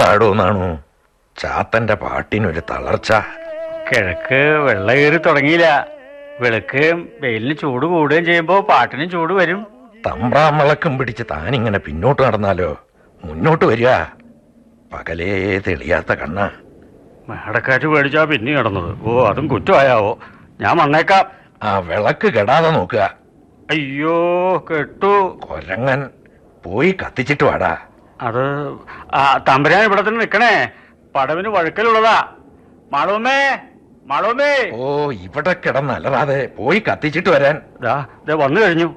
എന്താടോ എന്നാണു ചാത്തന്റെ പാട്ടിനൊരു തളർച്ച. കിഴക്ക് വെള്ളം കയറി തുടങ്ങിയില്ല. വിളക്ക് വെയിലിന് ചൂട് കൂടുകയും ചെയ്യുമ്പോ പാട്ടിനും ചൂട് വരും. തമ്പ്രാം വിളക്കും പിടിച്ച് താനിങ്ങനെ പിന്നോട്ട് നടന്നാലോ? മുന്നോട്ട് വരിക. പകലേ തെളിയാത്ത കണ്ണ. മേടക്കാറ്റ് പേടിച്ചാ പിന്നെ കിടന്നത് ഓ അതും കുറ്റമായാവോ? ഞാൻ വന്നേക്കാം. ആ വിളക്ക് കെടാതെ നോക്കുക. അയ്യോ കെട്ടു. കൊരങ്ങൻ പോയി കത്തിച്ചിട്ട് വാടാ. അത് ആ തമ്പുരാൻ ഇവിടെ തന്നെ നിക്കണേ. പടവിന് വഴുക്കലുള്ളതാ. മാളവുമേ മാളവുമേ ഓ ഇവിടെ കിടന്നലറാതെ പോയി കത്തിച്ചിട്ട് വരാൻ. ദാ ദേ വന്നു കഴിഞ്ഞു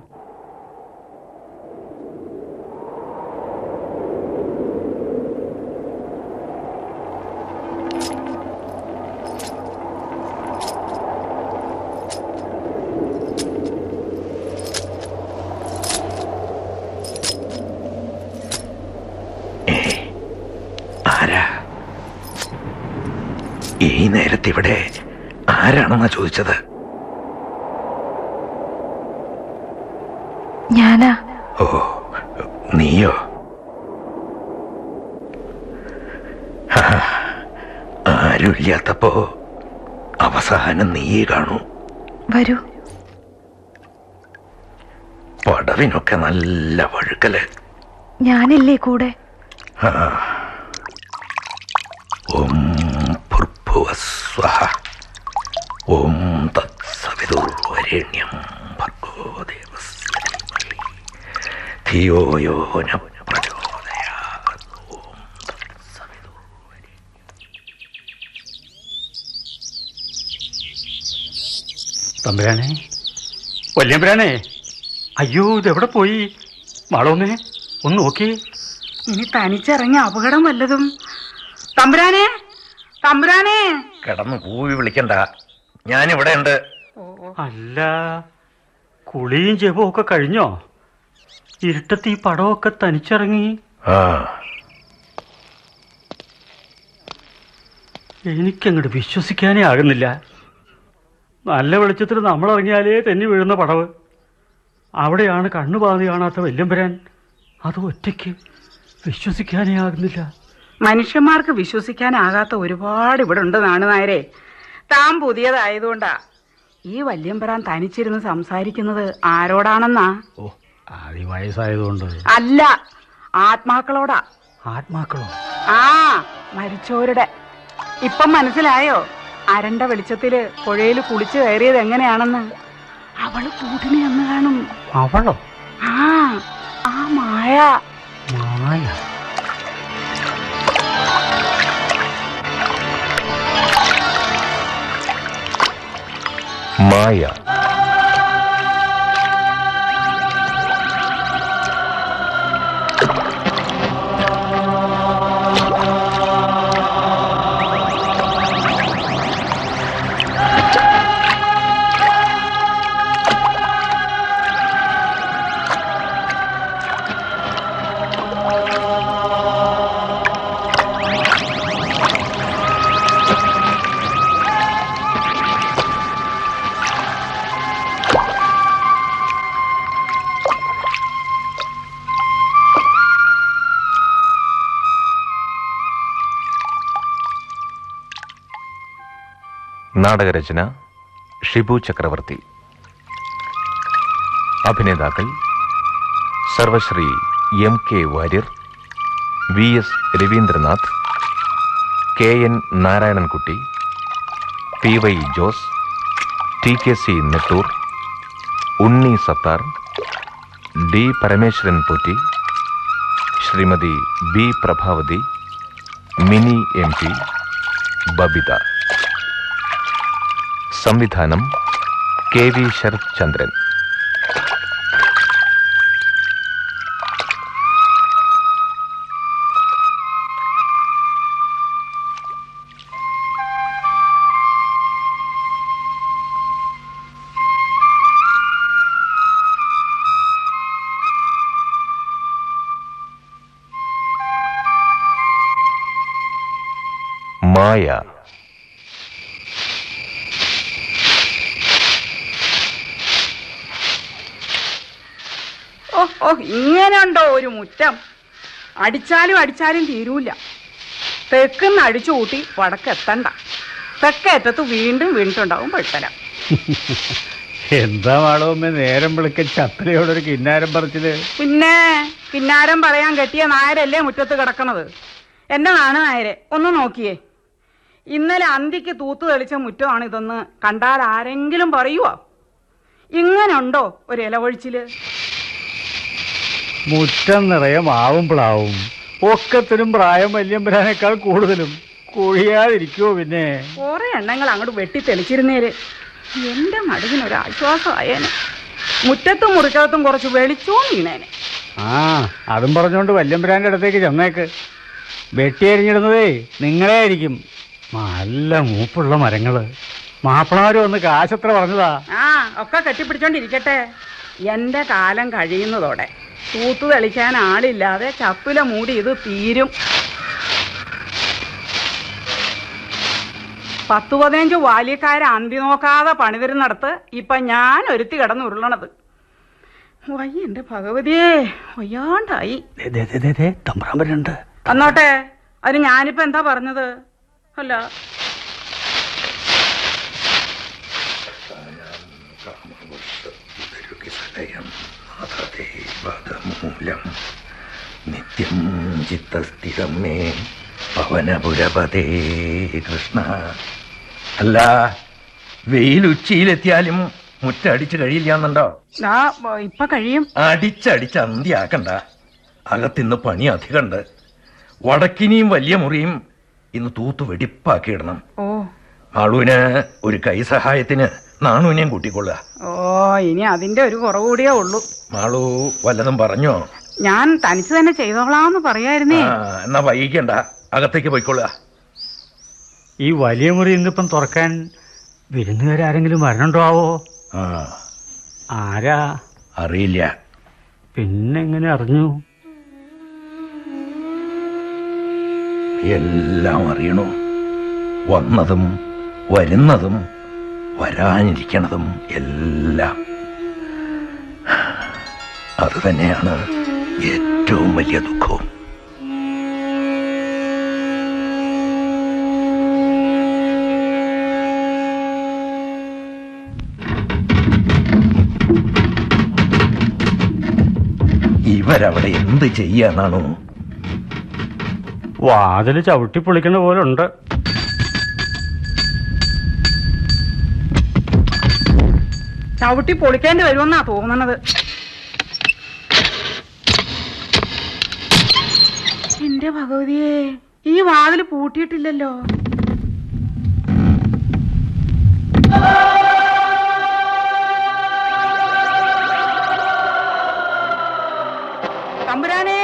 ആരാ ഈ നേരത്തെ ഇവിടെ ആരാണെന്നാ ചോദിച്ചത്? ഞാനാ. ഓ നീയോ? ആരുമില്ലാത്തപ്പോ അവസാനം നീയേ കാണൂ. വരൂ. പടവിനൊക്കെ നല്ല വഴുക്കൽ. ഞാനില്ലേ കൂടെ? ആ. ഓം ഭുർഭുവസ്വഹ ഓം തത്സവിതുർവരേണ്യം ഭർഗോ ദേവസ്യ ധീമഹി ധിയോ യോ ന. തമ്പുരാനെ വല്യമ്പുരാനെ അയ്യോ ഇതെവിടെ പോയി? മാളൂമേ ഒന്ന് നോക്കി. ഇനി തനിച്ചിറങ്ങിയ അപകടം വല്ലതും. തമ്പുരാനെ തമ്പുരാനെ കിടന്ന് കൂവി വിളിക്കണ്ട. ഞാനിവിടെ ഉണ്ട് അല്ല കുളിയും ജപവും ഒക്കെ കഴിഞ്ഞോ? ഇരുട്ടത്ത് ഈ പടമൊക്കെ തനിച്ചിറങ്ങി. ആ. എനിക്കങ്ങോട്ട് വിശ്വസിക്കാനേ ആകുന്നില്ല. നല്ല വെളിച്ചത്തിൽ നമ്മൾ ഇറങ്ങിയാലേ തെന്നി വീഴുന്ന പടവ്. അവിടെയാണ് കണ്ണു പാതി കാണാത്ത വല്യമ്പരാൻ അത് ഒറ്റയ്ക്ക് വിശ്വസിക്കാനേ ആകുന്നില്ല. മനുഷ്യന്മാർക്ക് വിശ്വസിക്കാനാകാത്ത ഒരുപാട് ഇവിടെ ഉണ്ട് നാണുനായരെ. താൻ പുതിയതായതുകൊണ്ടാ. ഈ വല്യമ്പരാൻ തനിച്ചിരുന്ന് സംസാരിക്കുന്നത് ആരോടാണെന്നാ? ഓ ആദ്യ വയസ്സായതുകൊണ്ട്. അല്ല ആത്മാക്കളോടാ. ആത്മാക്കളോ? ആ മരിച്ചവരുടെ. ഇപ്പം മനസ്സിലായോ? അരണ്ട വെളിച്ചത്തിൽ പുഴയിൽ കുളിച്ചു കയറിയത് എങ്ങനെയാണെന്ന്? അവൾ കൂട്ടിനെ എന്ന് കാണും. അവളോ? ആ ആ മായ. മായ. Maya. മായ നാടകരചന ഷിബു ചക്രവർത്തി. അഭിനേതാക്കൾ സർവശ്രീ M K Warrier V S Raveendranath K N Narayanankutty P Y Jose T K C Nettoor Unni Sathar D Parameswaran Potti Shrimathi B Prabhavathi Mini M P Babitha. സംവിധാനം കെ വി ശരത് ചന്ദ്രൻ അടിച്ചാലും അടിച്ചാലും തീരൂല. തെക്കുന്ന് അടിച്ചു കൂട്ടി വടക്കെത്തണ്ട തെക്കേറ്റത്ത് വീണ്ടും വീണിട്ടുണ്ടാവും പെട്ടല എന്താ വളവുമ്മ നേരം വിളിക്ക ചപ്പലയോടൊരു കിന്നാരം പറിച്ചത് പിന്നെ കിന്നാരം പറയാൻ കെട്ടിയ നായരല്ലേ മുറ്റത്ത് കിടക്കണത്? എന്റെ നാണ് നായരെ ഒന്ന് നോക്കിയേ. ഇന്നലെ അന്തിക്ക് തൂത്തു തെളിച്ച മുറ്റമാണ് ഇതൊന്ന് കണ്ടാൽ ആരെങ്കിലും പറയുവോ? ഇങ്ങനുണ്ടോ ഒരു ഇലവൊഴിച്ചിൽ? മുറ്റം നിറയെ മാവും പ്ലാവും ഒക്കത്തിനും പ്രായം വല്യമ്പരാനേക്കാൾ കൂടുതലും കുഴിയാതിരിക്കോ പിന്നെ? കുറെ എണ്ണങ്ങൾ അങ്ങോട്ട് വെട്ടി തെളിച്ചിരുന്നേര്. എന്റെ മടുവിനൊരു ആശ്വാസമായേനെ മുറ്റത്തും മുറിക്കകത്തും കുറച്ച് വെളിച്ചവും വീണേനെ. ആ അതും പറഞ്ഞുകൊണ്ട് വല്യമ്പരാന്റെ അടുത്തേക്ക് ചെന്നേക്ക്. വെട്ടിയരിഞ്ഞിടുന്നതേ നിങ്ങളെ ആയിരിക്കും നല്ല മൂപ്പുള്ള മരങ്ങൾ. മാപ്പിളാരും വന്ന് കാശത്ര പറഞ്ഞതാ? ആ ഒക്കെ കെട്ടിപ്പിടിച്ചോണ്ടിരിക്കട്ടെ. എന്റെ കാലം കഴിയുന്നതോടെ. തൂത്തു തെളിക്കാൻ ആളില്ലാതെ ചപ്പില മൂടി ഇത് തീരും. പത്തു പതിനഞ്ച് വാല്യക്കാരെ അന്തി നോക്കാതെ പണി പണിതരുന്നിടത്ത് ഇപ്പൊ ഞാൻ ഒരുത്തി കിടന്ന് ഉരുളണത്. വയ്യ എന്റെ ഭഗവതിയേ വയ്യാണ്ടായി. തമ്പ്രാൻ വരുന്നുണ്ട്. വന്നോട്ടെ അതിന് ഞാനിപ്പോ എന്താ പറഞ്ഞത്? അല്ല മൂലം നിത്യം ചിത്തസ്ഥിതം മേ പവനപുരപതേ കൃഷ്ണ. അല്ല വെയിൽ ഉച്ചയിലെത്തിയാലും മുറ്റടിച്ച് കഴിയില്ലാന്നുണ്ടോ? എന്നുണ്ടോ ഇപ്പൊ കഴിയും. അടിച്ചടിച്ച് അന്തിയാക്കണ്ട. അകത്തിന്ന് പണി അധികണ്ട്. വടക്കിനിയും വലിയ മുറിയും ഇന്ന് തൂത്ത് വെടിപ്പാക്കിയിടണം. ഓ. ആളുവിന് ഒരു കൈ സഹായത്തിന് നാണുവിനെയും കൂട്ടിക്കൊള്ളുക. ഓ ഇനി അതിന്റെ ഒരു കുറവ് കൂടിയേ ഉള്ളൂ. മാളു വല്ലതും പറഞ്ഞോ? ഞാൻ തനിച്ച് തന്നെ ചെയ്തോളാന്ന് പറയായിരുന്നേ. ആ എന്നാ വൈകിക്കണ്ട. അകത്തേക്ക് പോയിക്കൊള്ളുക. ഈ വലിയ മുറി ഇന്നിപ്പം തുറക്കാൻ വിരുന്നുകാരെങ്കിലും വരണുണ്ടോ ആവോ? ആ. ആരാ? അറിയില്ല. പിന്നെങ്ങനെ അറിഞ്ഞു? എല്ലാം അറിയണോ. വന്നതും വരുന്നതും വരാനിരിക്കണതും എല്ലാം അത് തന്നെയാണ് ഏറ്റവും വലിയ ദുഃഖവും. ഇവരവിടെ എന്ത് ചെയ്യാനാണോ? വാതിൽ ചവിട്ടി പൊളിക്കുന്ന പോലെ ഉണ്ട് ചവിട്ടി പൊളിക്കേണ്ടി വരുമെന്നാ തോന്നണത്. എന്റെ ഭഗവതിയെ ഈ വാതിൽ പൂട്ടിയിട്ടില്ലല്ലോ? തമ്പുരാനേ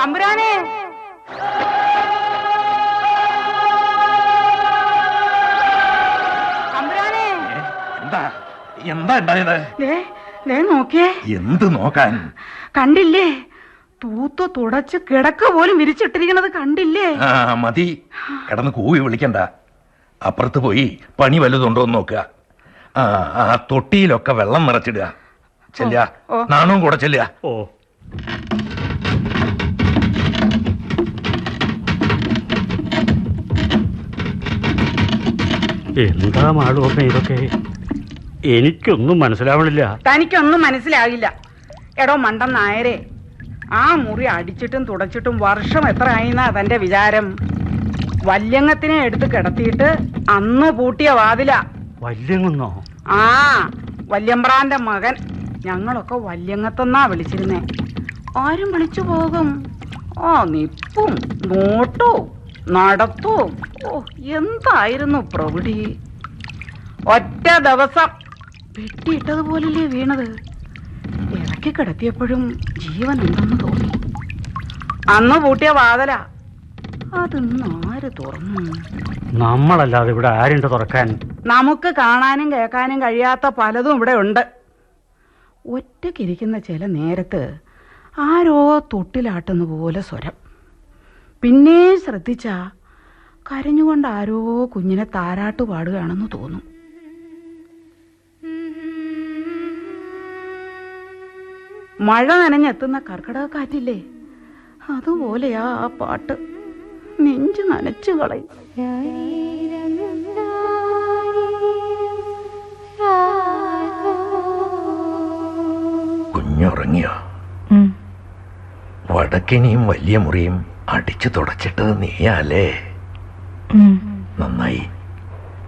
തമ്പുരാനെ. എന്താ ഉണ്ടായത്? നോക്കിയേ. എന്ത് നോക്കാൻ? കണ്ടില്ലേ? തൂത്ത് തുടച്ച് കിടക്ക പോലും വിരിച്ചിട്ടിരിക്കണത് കണ്ടില്ലേ? ആ മതി. കിടന്ന് കൂവി വിളിക്കണ്ട. അപ്പുറത്ത് പോയി പണി വലുതുണ്ടോ എന്ന് നോക്കുക. ആ ആ തൊട്ടിയിലൊക്കെ വെള്ളം നിറച്ചിടുക. ചെല്ലുക. ഓ. നാണവും കൂടെ ചെല്ലുക. ഓ. എന്താ മാളുവൊക്കെ ഇതൊക്കെ? എനിക്കൊന്നും മനസ്സിലാവണില്ല. തനിക്കൊന്നും മനസ്സിലാകില്ല എടോ മണ്ടൻ നായരെ ആ മുറി അടിച്ചിട്ടും തുടച്ചിട്ടും വർഷം എത്ര ആയിന്നാ തന്റെ വിചാരം? വല്യങ്ങത്തിനെ എടുത്ത് കിടത്തിയിട്ട് അന്ന് പൂട്ടിയ വാതില. വല്യങ്ങുന്നോ? ആ വല്യമ്പ്രാന്റെ മകൻ. ഞങ്ങളൊക്കെ വല്യങ്ങത്തെന്നാ വിളിച്ചിരുന്നേ. ആരും വിളിച്ചു പോകും. ഓ നിപ്പും നോട്ടു നടത്തും. ഓ എന്തായിരുന്നു പ്രവിടി ഒറ്റ ദിവസം വെട്ടിയിട്ടതുപോലല്ലേ വീണത്? ഇറക്കി കിടത്തിയപ്പോഴും ജീവൻ ഉണ്ടെന്ന് തോന്നി. അന്ന് പൂട്ടിയ വാതല. അതിന്ന് ആര് തുറന്നു? നമ്മളല്ലാതെ ഇവിടെ ആരുണ്ട് തുറക്കാൻ? നമുക്ക് കാണാനും കേൾക്കാനും കഴിയാത്ത പലതും ഇവിടെ ഉണ്ട്. ഒറ്റയ്ക്കിരിക്കുന്ന ചില നേരത്ത് ആരോ തൊട്ടിലാട്ടുന്ന പോലെ സ്വരം. പിന്നെ ശ്രദ്ധിച്ച കരഞ്ഞുകൊണ്ട് ആരോ കുഞ്ഞിനെ താരാട്ട് പാടുകയാണെന്ന് തോന്നും. മഴ നനഞ്ഞെത്തുന്ന കർക്കിടക കാറ്റില്ലേ? അതുപോലെയാ ആ പാട്ട്. നെഞ്ചു നനച്ചു കളയും. കുഞ്ഞുറങ്ങിയ? വടക്കിനിയും വലിയ മുറിയും അടിച്ചു തുടച്ചിട്ടത് നീയാലേ. നന്നായി.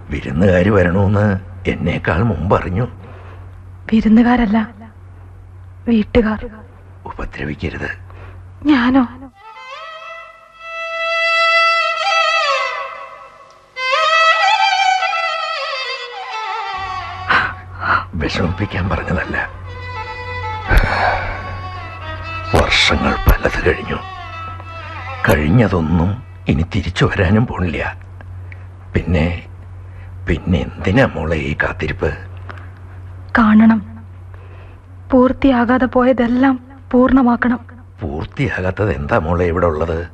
വിരുന്നുകാർ വരണമെന്ന് എന്നേക്കാൾ മുമ്പ് അറിഞ്ഞു വിരുന്നുകാരല്ല. വീട്ടുകാർ. ഉപദ്രവിക്കരുത്. ഞാനോ? വിഷമിപ്പിക്കാൻ പറഞ്ഞതല്ല. വർഷങ്ങൾ പലത് കഴിഞ്ഞു. കഴിഞ്ഞതൊന്നും ഇനി തിരിച്ചു വരാനും പോണില്ല. പിന്നെ പിന്നെ എന്തിനാ മോളെ ഈ കാത്തിരിപ്പ്? കാണണം. പൂർത്തിയാകാതെ പോയതെല്ലാം പൂർണമാക്കണം. പൂർത്തിയാകാത്തത് എന്താ മോളെ ഇവിടെ ഉള്ളത്?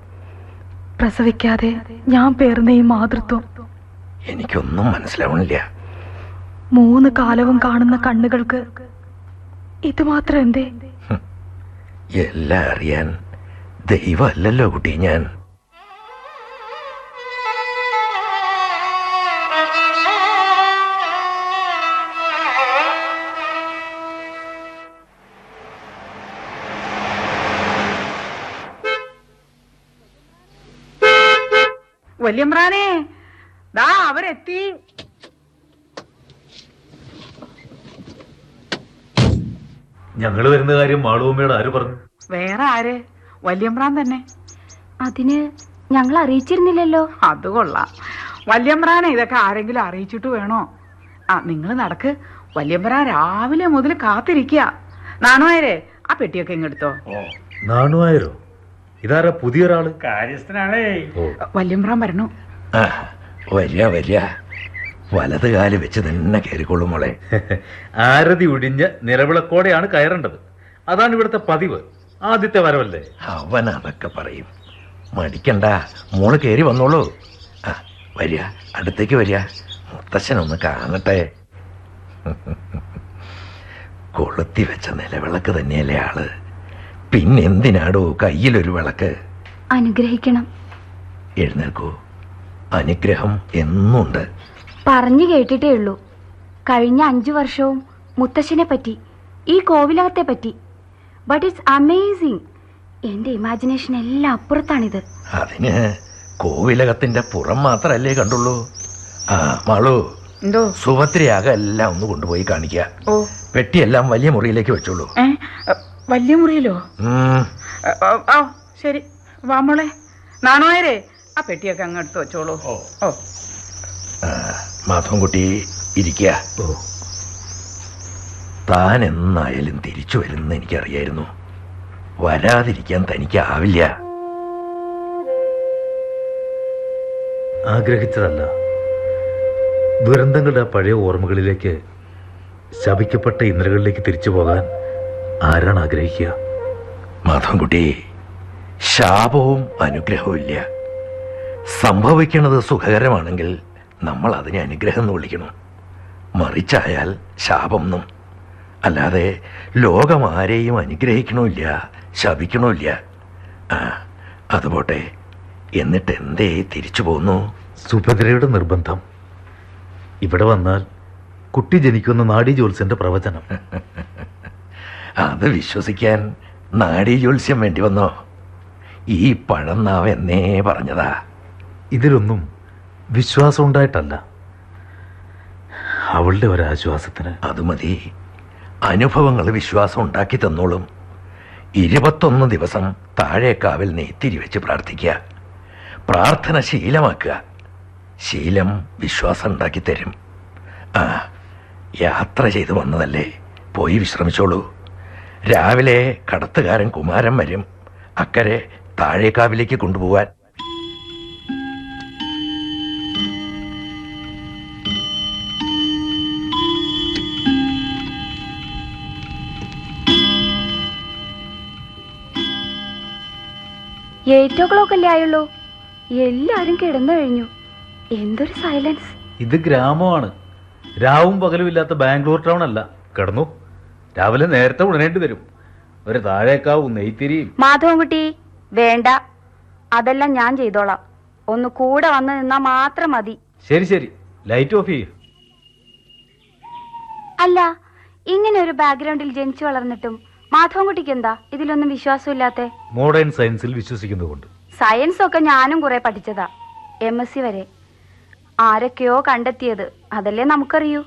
പ്രസവിക്കാതെ ഞാൻ പേർന്ന ഈ മാതൃത്വം. എനിക്കൊന്നും മനസ്സിലാവണില്ല. മൂന്ന് കാലവും കാണുന്ന കണ്ണുകൾക്ക് ഇത് മാത്രം എന്തേ? എല്ലാം അറിയാൻ ദൈവമല്ലല്ലോ കുട്ടി ഞാൻ. വല്യമ്രാനെ ദാ അവരെത്തി. ഞങ്ങൾ വരുന്ന കാര്യം മാളുവമ്മയോട് ആര് പറഞ്ഞു? വേറെ ആര്? വല്യമ്രാൻ തന്നെ. അതിന് ഞങ്ങൾ അറിയിച്ചിരുന്നില്ലല്ലോ. അത് കൊള്ളാം. വല്യമ്രാനെ ഇതൊക്കെ ആരെങ്കിലും അറിയിച്ചിട്ട് വേണോ? ആ നിങ്ങൾ നടക്ക്. വല്യമ്രാൻ രാവിലെ മുതൽ കാത്തിരിക്കുക നാണുവായരെ ആ പെട്ടിയൊക്കെ ഇങ്ങെടുത്തോ. നാണുവായരോ? ഇതാരാ പുതിയൊരാൾ? കാര്യസ്ഥനാണേ. വല്യമ്പ്രാൻ വരണു ആ വരിക വരിക. വലത് കാൽ വെച്ച് തന്നെ കയറിക്കൊള്ളും മോളെ. ആരതി ഒടിഞ്ഞ് നിലവിളക്കോടെയാണ് കയറേണ്ടത്. അതാണ് ഇവിടുത്തെ പതിവ്. ആദ്യത്തെ വരവല്ലേ? അവൻ അതൊക്കെ പറയും. മടിക്കണ്ട മോൾ കയറി വന്നോളൂ. ആ വരിക അടുത്തേക്ക് വരിക. മുത്തശ്ശനൊന്ന് കാണട്ടെ. കൊളുത്തി വെച്ച നിലവിളക്ക് തന്നെയല്ലേ ആൾ. പിന്നെന്തിനാടോ കയ്യിലൊരു വിളക്ക്? അനുഗ്രഹിക്കണം. എഴുന്നേൽക്കൂ. അനുഗ്രഹം എന്നുണ്ട്. പറഞ്ഞു കേട്ടിട്ടേ ഉള്ളൂ. കഴിഞ്ഞ അഞ്ചു വർഷവും മുത്തശ്ശനെ പറ്റി ഈ കോവിലകത്തെ പറ്റി. ബട്ട് ഇറ്റ്സ് അമേസിംഗ് എന്റെ ഇമാജിനേഷൻ എല്ലാം അപ്പുറത്താണിത്. അതിന് കോവിലകത്തിന്റെ പുറം മാത്രല്ലേ കണ്ടുള്ളൂ. ആ മാളു എന്തോ? സുഭദ്രയാകെ എല്ലാം ഒന്ന് കൊണ്ടുപോയി കാണിക്കുക ഓ. പെട്ടിയെല്ലാം വലിയ മുറിയിലേക്ക് വെച്ചോളൂ. വലിയ മുറിയിലോ? ഓ ശരി. വാമോളെ മോളെ. നാണുവായരെ ആ പെട്ടിയൊക്കെ അങ്ങ് എടുത്ത് വെച്ചോളൂ. ഓ. കുട്ടി മാധവൻകുട്ടി ഇരിക്കുക ഓ. താൻ എന്നായാലും തിരിച്ചു വരുമെന്ന് എനിക്കറിയായിരുന്നു. വരാതിരിക്കാൻ തനിക്കാവില്ല. ആഗ്രഹിച്ചതല്ല. ദുരന്തങ്ങളുടെ ആ പഴയ ഓർമ്മകളിലേക്ക് ശപിക്കപ്പെട്ട ഇന്ദ്രകളിലേക്ക് തിരിച്ചു പോകാൻ ആരാണ് ആഗ്രഹിക്കുക? മാധവൻകുട്ടി ശാപവും അനുഗ്രഹവും ഇല്ല. സംഭവിക്കുന്നത് സുഖകരമാണെങ്കിൽ നമ്മൾ അതിനെ അനുഗ്രഹം എന്ന് വിളിക്കണം. മറിച്ചായാൽ ശാപം എന്നും. അല്ലാതെ ലോകം ആരെയും അനുഗ്രഹിക്കണമില്ല ശപിക്കണമില്ല. ആ അതുപോട്ടെ എന്നിട്ട് എന്തേ തിരിച്ചു പോന്നു? സുഭദ്രയുടെ നിർബന്ധം. ഇവിടെ വന്നാൽ കുട്ടി ജനിക്കുന്ന നാടി ജോത്സ്യന്റെ പ്രവചനം. അത് വിശ്വസിക്കാൻ നാഡീ ജ്യോത്സ്യം വേണ്ടി വന്നോ? ഈ പഴം നാവ് എന്നേ പറഞ്ഞതാ. ഇതിലൊന്നും വിശ്വാസം ഉണ്ടായിട്ടല്ല. അവളുടെ ഒരാശ്വാസത്തിന്. അത് മതി. അനുഭവങ്ങൾ വിശ്വാസം ഉണ്ടാക്കി തന്നോളും. ഇരുപത്തൊന്ന് ദിവസം താഴേക്കാവിൽ നെയ്ത്തിരി വെച്ച് പ്രാർത്ഥിക്കുക. പ്രാർത്ഥന ശീലമാക്കുക. ശീലം വിശ്വാസം ഉണ്ടാക്കി തരും. ആ യാത്ര ചെയ്തു വന്നതല്ലേ? പോയി വിശ്രമിച്ചോളൂ. രാവിലെ കടത്തുകാരൻ കുമാരൻ വരും. അക്കരെ താഴേക്കാവിലേക്ക് കൊണ്ടുപോവാൻ. എയ്റ്റ് ഓ ക്ലോക്ക് അല്ലേ ആയുള്ളൂ? എല്ലാരും കിടന്നു കഴിഞ്ഞു. എന്തൊരു സൈലൻസ് ഇത് ഗ്രാമമാണ്. രാവും പകലും ഇല്ലാത്ത ബാംഗ്ലൂർ ടൗൺ അല്ല. കിടന്നു. രാവിലെ നേരത്തെ ഉണരേണ്ടി വരും. ഒരു താഴേക്കാവും നെയ്ത്തിരിയും. മാധവൻകുട്ടി വേണ്ട. അതെല്ലാം ഞാൻ ചെയ്തോളാം. ഒന്ന് കൂടെ വന്ന് നിന്നാ മാത്രം മതി. ശരി ശരി. ലൈറ്റ് ഓഫ് ചെയ്യ. അല്ല ഇങ്ങനെ ഒരു ബാക്ക്ഗ്രൗണ്ടിൽ ജനിച്ചു വളർന്നിട്ടും മാധവൻകുട്ടിക്ക് എന്താ? ഇതിലൊന്നും വിശ്വാസമില്ലാത്ത? മോഡേൺ സയൻസിൽ വിശ്വസിക്കുന്നതുകൊണ്ട്. സയൻസ് ഒക്കെ ഞാനും കുറെ പഠിച്ചതാ. എം എസ് സി വരെ. ആരൊക്കെയോ കണ്ടെത്തിയത്. അതല്ലേ നമുക്കറിയൂ.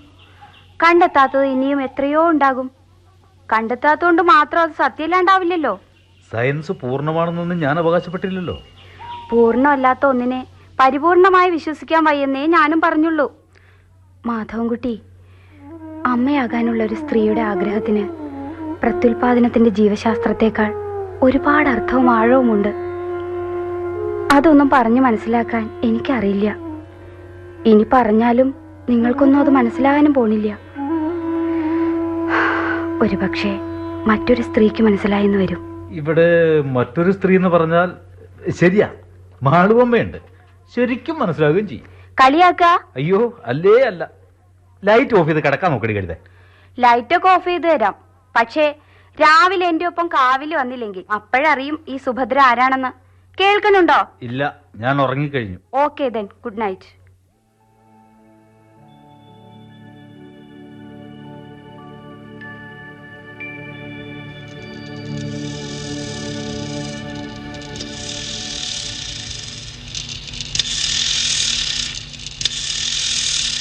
കണ്ടെത്താത്തത് ഇനിയും എത്രയോ ഉണ്ടാകും. കണ്ടെത്താത്തതുകൊണ്ട് മാത്രം അത് സത്യമില്ലാണ്ടാവില്ലല്ലോ. സയൻസ് പൂർണമാണെന്നൊന്നും ഞാൻ അവകാശപ്പെട്ടില്ലല്ലോ. പൂർണമല്ലാത്ത ഒന്നിനെ പരിപൂർണമായി വിശ്വസിക്കാൻ വയ്യെന്നേ ഞാനും പറഞ്ഞുള്ളൂ. മാധവൻകുട്ടി അമ്മയാകാനുള്ള ഒരു സ്ത്രീയുടെ ആഗ്രഹത്തിന് പ്രത്യുൽപാദനത്തിന്റെ ജീവശാസ്ത്രത്തെക്കാൾ ഒരുപാട് അർത്ഥവും ആഴവുമുണ്ട്. അതൊന്നും പറഞ്ഞു മനസ്സിലാക്കാൻ എനിക്കറിയില്ല. ഇനി പറഞ്ഞാലും നിങ്ങൾക്കൊന്നും അത് മനസ്സിലാകാനും പോണില്ല. ഒരുപക്ഷെ മറ്റൊരു സ്ത്രീക്ക് മനസ്സിലായെന്ന് വരും. ഇവിടെ മറ്റൊരു സ്ത്രീ എന്ന് പറഞ്ഞാൽ ശരിയാ. മാളുവമ്മയുണ്ട്. ശരിക്കും മനസ്സിലാവുകയും ചെയ്യും. കളിയാക്ക? അയ്യോ അല്ലേ അല്ല. ലൈറ്റ് ഓഫ് ചെയ്ത് കിടക്കാൻ നോക്കടി കരുതേ ലൈറ്റൊക്കെ ഓഫ് ചെയ്ത് തരാം. പക്ഷേ രാവിലെ എന്റെ ഒപ്പം കാവിൽ വന്നില്ലെങ്കിൽ അപ്പോഴറിയും ഈ സുഭദ്ര ആരാണെന്ന്. കേൾക്കുന്നുണ്ടോ? ഇല്ല ഞാൻ ഉറങ്ങിക്കഴിഞ്ഞു. ഓക്കെ ദെൻ ഗുഡ് നൈറ്റ്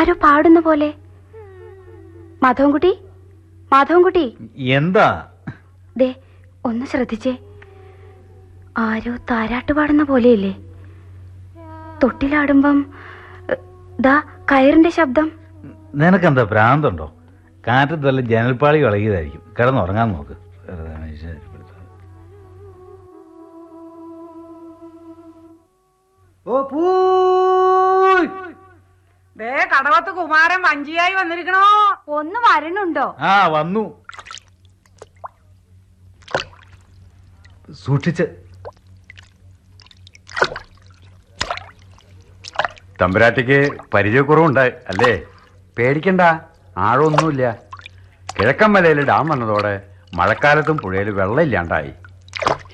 ആരോ പാടുന്ന പോലെ. മാധവൻകുട്ടി? മാധവൻകുട്ടി? എന്താ? ദേ ഒന്ന് ശ്രദ്ധിച്ചേ. ആരോ താരാട്ട് പാടുന്ന പോലെയില്ലേ. തൊട്ടിലാടുമ്പം ദാ കയറിന്റെ ശബ്ദം. നിനക്കെന്താ ഭ്രാന്തുണ്ടോ? കാറ്റ് നല്ല ജനൽപ്പാളി ഇളകിയതായിരിക്കും കിടന്നുറങ്ങാൻ നോക്ക്. ഓ പൂയ്! ദേ കടവത്ത് കുമാരൻ വഞ്ചിയായി വന്നിരിക്കണോ? ഒന്ന് വരണുണ്ടോ? ആ വന്നു. സൂക്ഷിച്ച്. തമ്പുരാട്ടിക്ക് പരിചയക്കുറവുണ്ടായി അല്ലേ? പേടിക്കണ്ട ആഴമൊന്നുമില്ല. കിഴക്കൻ മലയിൽ ഡാം വന്നതോടെ മഴക്കാലത്തും പുഴയിൽ വെള്ളമില്ലാണ്ടായി.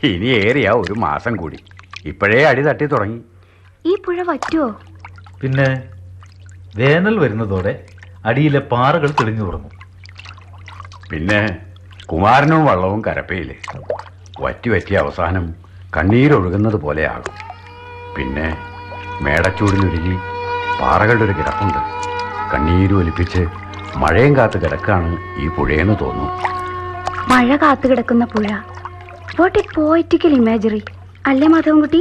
ഇനി ഏറിയ ഒരു മാസം കൂടി. ഇപ്പോഴേ അടി തട്ടി തുടങ്ങി. ഈ പുഴ പറ്റുമോ പിന്നെ? വേനൽ വരുന്നതോടെ അടിയിലെ പാറകൾ തെളിഞ്ഞു തുടങ്ങും പിന്നെ കുമാരനും വള്ളവും കരപ്പയില്ലേ വറ്റി വറ്റി അവസാനം കണ്ണീരൊഴുകുന്നത് പോലെയാകും. പിന്നെ മേടച്ചൂടിനൊരുങ്ങി പാറകളുടെ ഒരു കിടപ്പുണ്ട്. കണ്ണീര് ഒലിപ്പിച്ച് മഴയും കാത്തു കിടക്കാണ് ഈ പുഴയെന്ന് തോന്നുന്നു. മഴ കാത്തു കിടക്കുന്ന പുഴ. വാട്ട് എ പോയിറ്റിക്കൽ ഇമാജറി അല്ലേ മാധവൻകുട്ടി?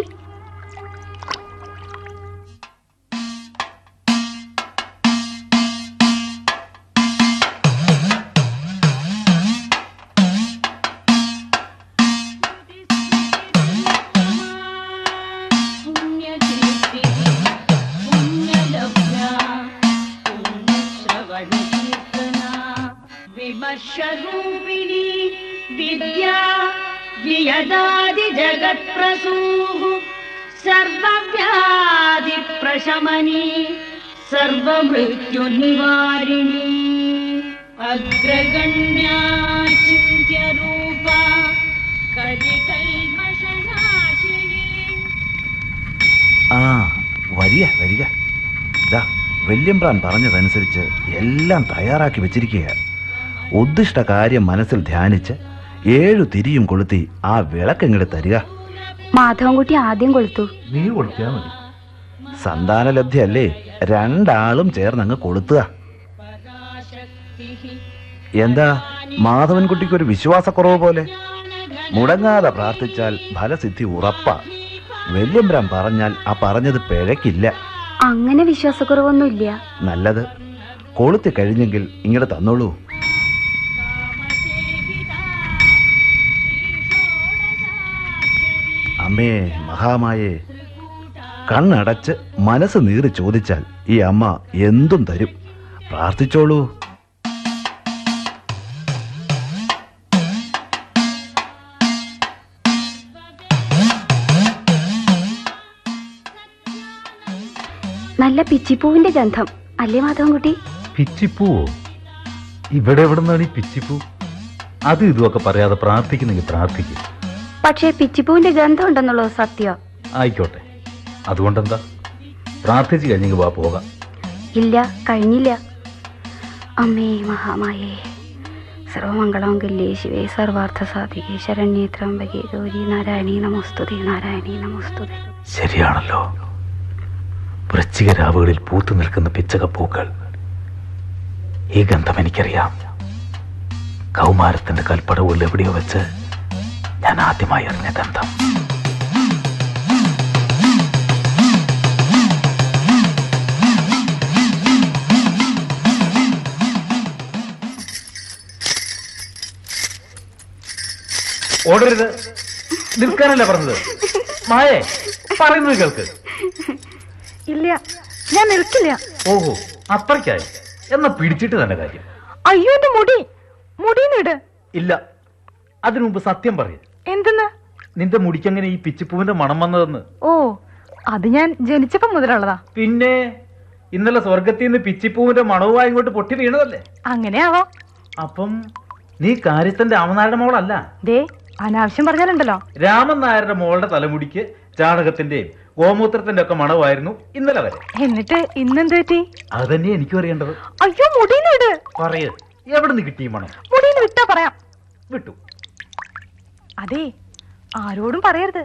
सर्वमृत्युनिवारिणी अग्रगण्या चिन्त्यरूपा कलिकल्मषनाशिनी ആ വരിക വരിക ഇതാ വല്യമ്പ്രാൻ പറഞ്ഞതനുസരിച്ച് എല്ലാം തയ്യാറാക്കി വെച്ചിരിക്കുക ഉദ്ദിഷ്ട കാര്യം മനസ്സിൽ ധ്യാനിച്ച് ഏഴു തിരിയും കൊളുത്തി ആ വിളക്കെങ്ങട് തരിക മാധവൻകുട്ടി ആദ്യം കൊളുത്തു നീ കൊടുത്താൽ മതി സന്താനലബ്ധിയല്ലേ രണ്ടാളും ചേർന്ന് അങ്ങ് കൊളുത്തുക എന്താ? മാധവൻകുട്ടിക്ക് ഒരു വിശ്വാസക്കുറവ് പോലെ? മുടങ്ങാതെ പ്രാർത്ഥിച്ചാൽ ഫലസിദ്ധി ഉറപ്പാ. വല്യമ്പ്രാൻ പറഞ്ഞാൽ ആ പറഞ്ഞത് പിഴക്കില്ല അങ്ങനെ വിശ്വാസക്കുറവൊന്നുമില്ല. നല്ലത്. കൊളുത്തി കഴിഞ്ഞെങ്കിൽ ഇങ്ങോട്ട് തന്നോളൂ. അമ്മേ മഹാമായേ കണ്ണടച്ച് മനസ്സ് നീറി ചോദിച്ചാൽ ഈ അമ്മ എന്തും തരും. പ്രാർത്ഥിച്ചോളൂ. നല്ല പിച്ചിപ്പൂവിന്റെ ഗന്ധം. അല്ലേ മാധവൻകുട്ടി? പിച്ചിപ്പൂവോ? ഇവിടെ എവിടെ നിന്നാണ് ഈ പിച്ചിപ്പൂ? അത് ഇതുമൊക്കെ പറയാതെ പ്രാർത്ഥിക്കുന്നെങ്കിൽ പ്രാർത്ഥിക്കും. പക്ഷേ പിച്ചിപ്പൂവിന്റെ ഗന്ധം ഉണ്ടെന്നുള്ളത് സത്യം. ആയിക്കോട്ടെ. അതുകൊണ്ടെന്താ? പ്രാർത്ഥിച്ചു കഴിഞ്ഞെങ്കിൽ വാ പോകാം. ഇല്ല കഴിഞ്ഞില്ല. അമ്മേ മഹാമായേ സർവമംഗളമംഗല്യേ ശിവേ സർവാർത്ഥ സാധികേ ശരണ്യേ ത്രംബകേ ഗൗരി നാരായണീ നമസ്തുതേ നാരായണീ നമസ്തുതേ. ശരിയാണല്ലോ. വൃശ്ചിക രാവുകളിൽ പൂത്തു നിൽക്കുന്ന പിച്ചകപ്പൂക്കൾ. ഈ ഗന്ധം എനിക്കറിയാം. കൗമാരത്തിന്റെ കൽപ്പടവുകളിൽ എവിടെയോ വെച്ച് ഞാൻ ആദ്യമായി അറിഞ്ഞ ഗന്ധം. ഓടരുത്. നിൽക്കാനല്ല പറഞ്ഞത്? മായേ പറയുന്നത് കേൾക്ക്. ഇല്ല ഞാൻ നിൽക്കില്ല. ഓഹോ അത്രയ്ക്കായി. എന്നാ പിടിച്ചിട്ട് തന്നെ കാര്യം. അയ്യോ എന്റെ മുടി. മുടിന്നിട് ഇല്ല അതിനു മുമ്പ് സത്യം പറയും. എന്തെന്ന്? നിന്റെ മുടിക്കങ്ങനെ ഈ പിച്ചിപ്പൂവിന്റെ മണം വന്നതെന്ന്? ഓ അത് ഞാൻ ജനിച്ചപ്പം മുതലുള്ളതാ. പിന്നെ ഇന്നലെ സ്വർഗത്തിൽ നിന്ന് പിച്ചിപ്പൂവിന്റെ മണവുമായി ഇങ്ങോട്ട് പൊട്ടി വീണതല്ലേ? അങ്ങനെയാവാം. അപ്പം നീ കാര്യത്തിന്റെ അവനാരുടെ മോളല്ല ദേ അനാവശ്യം പറഞ്ഞാലുണ്ടല്ലോ. രാമൻ നായരുടെ മോളുടെ തലമുടിക്ക് ചാണകത്തിന്റെയും ഗോമൂത്രത്തിന്റെ ഒക്കെ മണവായിരുന്നു ഇന്നലെ വരെ. എന്നിട്ട് ഇന്നെന്ത് പറ്റി? അത് തന്നെ എനിക്കും അറിയേണ്ടത്. അയ്യോ മുടിന്നിട് പറയു എവിടുന്ന് കിട്ടി മണം? മുടിയിൽ വിട്ടാ പറയാം. വിട്ടു. അതെ ആരോടും പറയരുത്.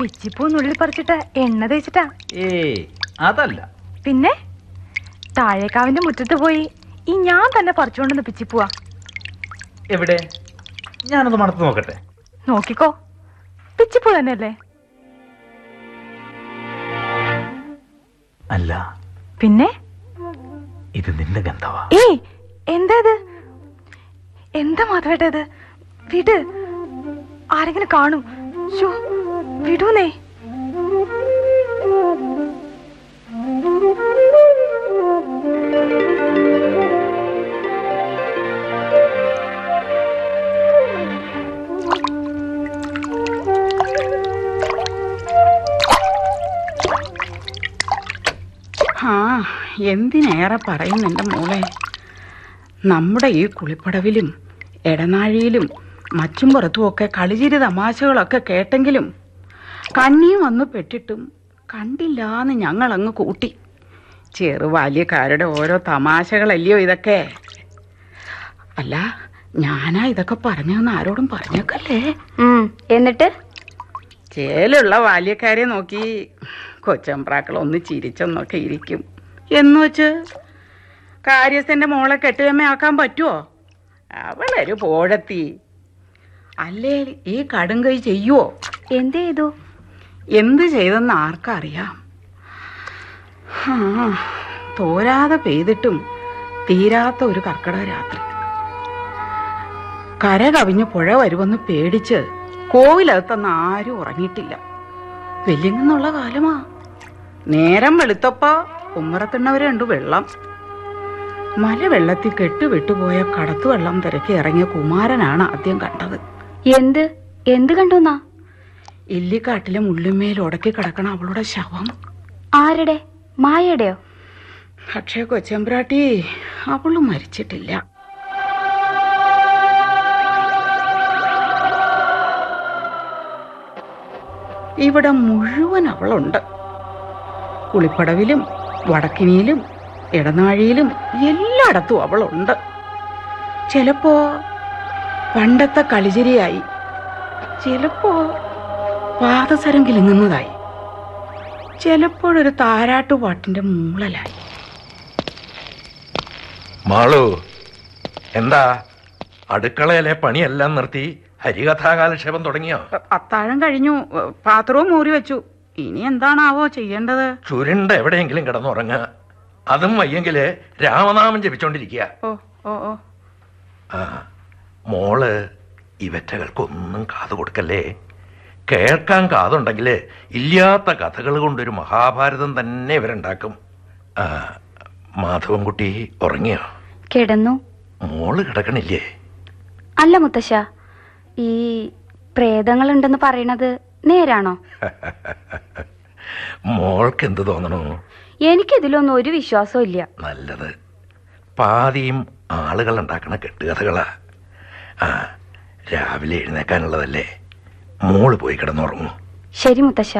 പിച്ചിപ്പൂ നുള്ളി പറിച്ചിട്ട് എണ്ണ തേച്ചിട്ടാ. ഏ അതല്ല. പിന്നെ? താഴേക്കാവിന്റെ മുറ്റത്ത് പോയി ഈ ഞാൻ തന്നെ പറിച്ചുകൊണ്ടെന്ന് പിച്ചിപ്പൂവാ. എവിടെ? ഞാനൊന്ന് മണത്ത് നോക്കട്ടെ. നോക്കിക്കോ. പിച്ചിപ്പൂ തന്നെയല്ലേ? അല്ല. പിന്നെ? ഇത് നിന്റെ ഗന്ധവാ. ഏയ് എന്താ ഇത് എന്താ മാധവേട്ട ഇത്? വിട്. ആരെങ്കിലും കാണും. വിടൂന്നേ. ആ എന്തിനേറെ പറയുന്നു എന്റെ മോളെ? നമ്മുടെ ഈ കുളിപ്പടവിലും ഇടനാഴിയിലും മറ്റും പുറത്തുമൊക്കെ കളിചിരി തമാശകളൊക്കെ കേട്ടെങ്കിലും കണ്ണിയും വന്നു പെട്ടിട്ടും കണ്ടില്ലാന്ന് ഞങ്ങളങ്ങ് കൂട്ടി. ചെറുബാല്യക്കാരുടെ ഓരോ തമാശകളല്ലയോ ഇതൊക്കെ? അല്ല ഞാനാ ഇതൊക്കെ പറഞ്ഞതെന്ന് ആരോടും പറഞ്ഞേക്കല്ലേ? എന്നിട്ട്? ചേലുള്ള ബാല്യക്കാരെ നോക്കി കൊച്ചമ്പ്രാക്കൾ ഒന്ന് ചിരിച്ചൊന്നൊക്കെ ഇരിക്കും. എന്ന് വെച്ച് കാര്യസ്ഥന്റെ മോളെ കെട്ടുകമ്മയാക്കാൻ പറ്റുമോ അവളൊരു പോഴത്തി. അല്ലേ ഈ കടും കൈ ചെയ്യുവോ? എന്ത് ചെയ്തു? എന്ത് ചെയ്തെന്ന് ആർക്കറിയാം. തോരാതെ പെയ്തിട്ടും തീരാത്ത ഒരു കർക്കിടക രാത്രി. കര കവിഞ്ഞ് പുഴ വരുമെന്ന് പേടിച്ച് കോവിലകത്തൊന്നും ആരും ഉറങ്ങിയിട്ടില്ല. വെല്ലിങ്ങെന്നുള്ള കാലമാ. നേരം വെളുത്തപ്പ ഉമ്മറത്തിണ്ണവരെ ഉണ്ട് വെള്ളം. മല വെള്ളത്തിൽ കെട്ടുവിട്ടുപോയ കടത്തു വെള്ളം തിരക്കി ഇറങ്ങിയ കുമാരനാണ് ആദ്യം കണ്ടത്. എന്ത്? എന്ത് കണ്ടുന്നാ? ഇല്ലിക്കാട്ടിലെ മുള്ളിമേൽ ഉടക്കി കിടക്കണ അവളുടെ ശവം. ആരുടെ? മായയുടെയോ? പക്ഷേ കൊച്ചമ്പ്രാട്ടി അവൾ മരിച്ചിട്ടില്ല. ഇവിടെ മുഴുവൻ അവളുണ്ട്. കുളിപ്പടവിലും വടക്കിനിയിലും ഇടനാഴിയിലും എല്ലായിടത്തും അവളുണ്ട്. ചിലപ്പോ പണ്ടത്തെ കളിചിരിയായി ചിലപ്പോ പാദസരം കിലുങ്ങുന്നതായി ചിലപ്പോഴൊരു താരാട്ടുപാട്ടിന്റെ മൂളലായി. മാളു എന്താ? അടുക്കളയിലെ പണിയെല്ലാം നിർത്തി ഹരികഥാകാലക്ഷേപം തുടങ്ങിയോ? അത്താഴം കഴിഞ്ഞു പാത്രവും മൂറി വെച്ചു. ഇനി എന്താണാവോ ചെയ്യേണ്ടത്? ചുരുണ്ട എവിടെയെങ്കിലും കിടന്നുറങ്ങുക. അതും വയ്യെങ്കിൽ രാമനാമം ജപിച്ചോണ്ടിരിക്കുക. ഓ ഓ ഓ. ആ മോൾ ഇവറ്റകൾക്കൊന്നും കാതു കൊടുക്കല്ലേ? കേൾക്കാൻ കാതുണ്ടെങ്കിൽ ഇല്ലാത്ത കഥകൾ കൊണ്ടൊരു മഹാഭാരതം തന്നെ ഇവരുണ്ടാക്കും. ആ മാധവൻകുട്ടി ഉറങ്ങിയോ? കിടന്നു. മോൾ കിടക്കണില്ലേ? അല്ല മുത്തശ്ശ ഈ പ്രേതങ്ങളുണ്ടെന്ന് പറയണത് നേരാണോ? മോൾക്ക് എന്ത് തോന്നണു? എനിക്കിതിലൊന്നും ഒരു വിശ്വാസവും ഇല്ല. നല്ലത്. പാതിയും ആളുകൾ ഉണ്ടാക്കണ കെട്ടുകഥകളാ. ആ രാവിലെ എഴുന്നേക്കാനുള്ളതല്ലേ? മോൾ പോയി കിടന്നുറങ്ങൂ. ശരി മുത്തശ്ശ മുത്തശ്ശ.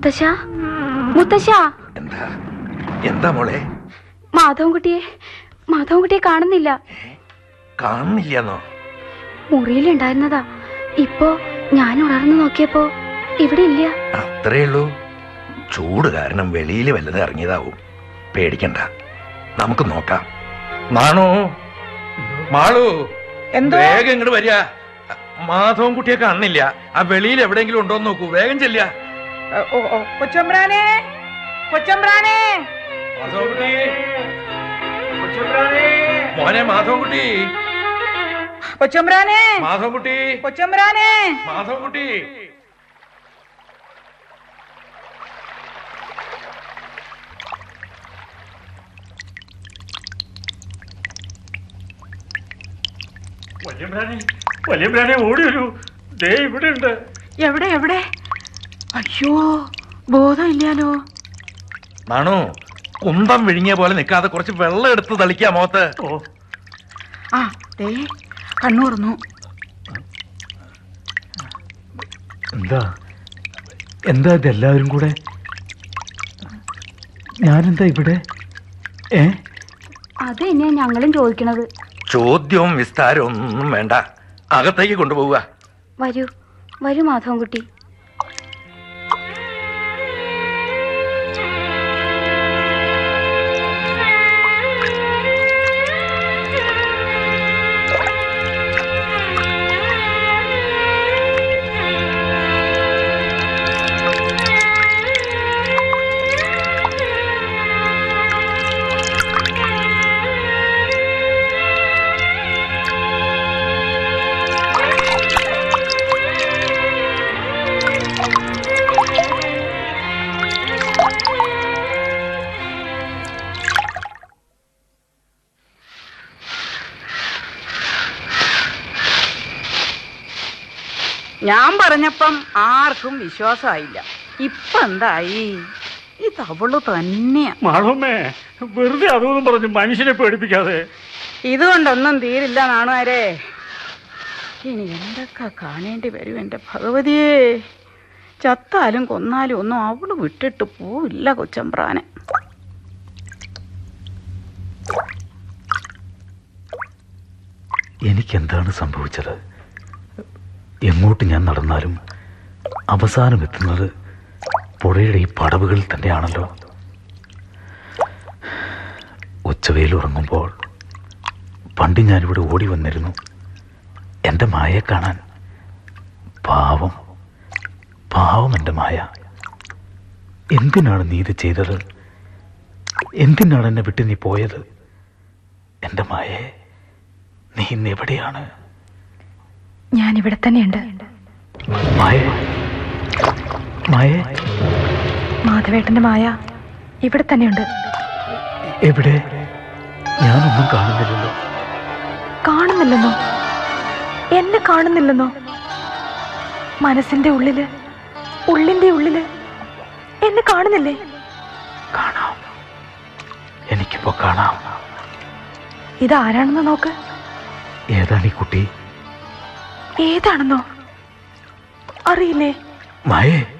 മുത്തശ്ശ? മുത്തശ്ശ? എന്താ? എന്താ മോളെ? മാധവൻകുട്ടിയെ മാധവൻകുട്ടിയെ കാണുന്നില്ല. കാണുന്നില്ലെന്നോ? മുറിയിലുണ്ടായിരുന്നതാ. ഇപ്പോ ഞാൻ ഉണർന്നു നോക്കിയപ്പോ ഇവിടെ ഇല്ല അത്രേ ഉള്ളൂ. ചൂട് കാരണം വെളിയിൽ വല്ലത് ഇറങ്ങിയതാവും. പേടിക്കണ്ട. നമുക്ക് നോക്കാം. മാണോ? മാളു? എന്തോ? വേഗം ഇങ്ങോട്ട് വരിക. മാധവൻകുട്ടിയെ കാണുന്നില്ല. ആ വെളിയിൽ എവിടെയെങ്കിലും ഉണ്ടോന്ന് നോക്കൂ. വേഗം ചെല്ലുക. കൊച്ചമ്പ്രാനെ കൊച്ചമ്പ്രാനെ മാധവൻകുട്ടി മോനെ മാധവൻകുട്ടി കൊച്ചമ്പ്രാനെ മാധവൻകുട്ടി കൊച്ചമ്പ്രാനെ മാധവൻകുട്ടി വല്യമ്പ്രാനെ വല്യമ്പ്രാനെ ഓടി വരൂ ദേ ഇവിടെ ഉണ്ട് എവിടെ എവിടെ? അയ്യോ ബോധമില്ലാലോ മണു കുന്തം വിഴുങ്ങിയ പോലെ നിൽക്കാതെ കുറച്ച് വെള്ളം എടുത്ത് തളിക്കാ മോത്ത് ആ ദേ കണ്ണൂർന്നു. എന്താ? എന്താ ഇതെല്ലാവരും കൂടെ? ഞാനെന്താ ഇവിടെ? ഏ? അത് തന്നെയാ ഞങ്ങളും ചോദിക്കണത്? ചോദ്യവും വിസ്താരവും ഒന്നും വേണ്ട. അകത്തേക്ക് കൊണ്ടുപോവുക. വരൂ വരൂ മാധവൻകുട്ടി. ആർക്കും വിശ്വാസമായില്ല. ഇപ്പൊ എന്തായി? ഇത് അവൾ തന്നെയാ. മാളമ്മേ വെറുതെ അതൊന്നും പറഞ്ഞു മനുഷ്യനെ പേടിപ്പിക്കാതെ. ഇതുകൊണ്ടൊന്നും തീരില്ല നാണുമാരെ. ഇനി എന്തൊക്കെ കാണേണ്ടി വരും എന്റെ ഭഗവതിയെ? ചത്താലും കൊന്നാലും ഒന്നും അവൾ വിട്ടിട്ട് പോവില്ല കൊച്ചമ്പ്രാനെ. എനിക്കെന്താണ് സംഭവിച്ചത്? എങ്ങോട്ട് ഞാൻ നടന്നാലും അവസാനം എത്തുന്നത് പുഴയുടെ ഈ പടവുകളിൽ തന്നെയാണല്ലോ. ഉച്ചവയിൽ ഉറങ്ങുമ്പോൾ പണ്ട് ഞാനിവിടെ ഓടി വന്നിരുന്നു. എന്റെ മായയെ കാണാൻ. പാവം. പാവം എന്റെ മായ. എന്തിനാണ് നീ ഇത് ചെയ്തത്? എന്തിനാണ് എന്നെ വിട്ട് നീ പോയത്? എന്റെ മായേ നീ ഇന്ന് എവിടെയാണ്? ഞാൻ ഇവിടെ തന്നെയുണ്ട്. മായ മായ മാധവേട്ടന്റെ മായ ഇവിടെ തന്നെയുണ്ട്. എവിടെ? ഞാനൊന്നും കാണുന്നില്ലല്ലോ. കാണുന്നില്ലെന്നോ? എന്നെ കാണുന്നില്ലെന്നോ? മനസ്സിന്റെ ഉള്ളിൽ ഉള്ളിന്റെ ഉള്ളിൽ എന്നെ കാണുന്നില്ലേ? കാണാം. എനിക്കിപ്പോ കാണാം. ഇതാരാണെന്ന് നോക്ക്. ഏതാണ് ഈ കുട്ടി? ഏതാണെന്നോ? അറിയില്ലേ? മായേ?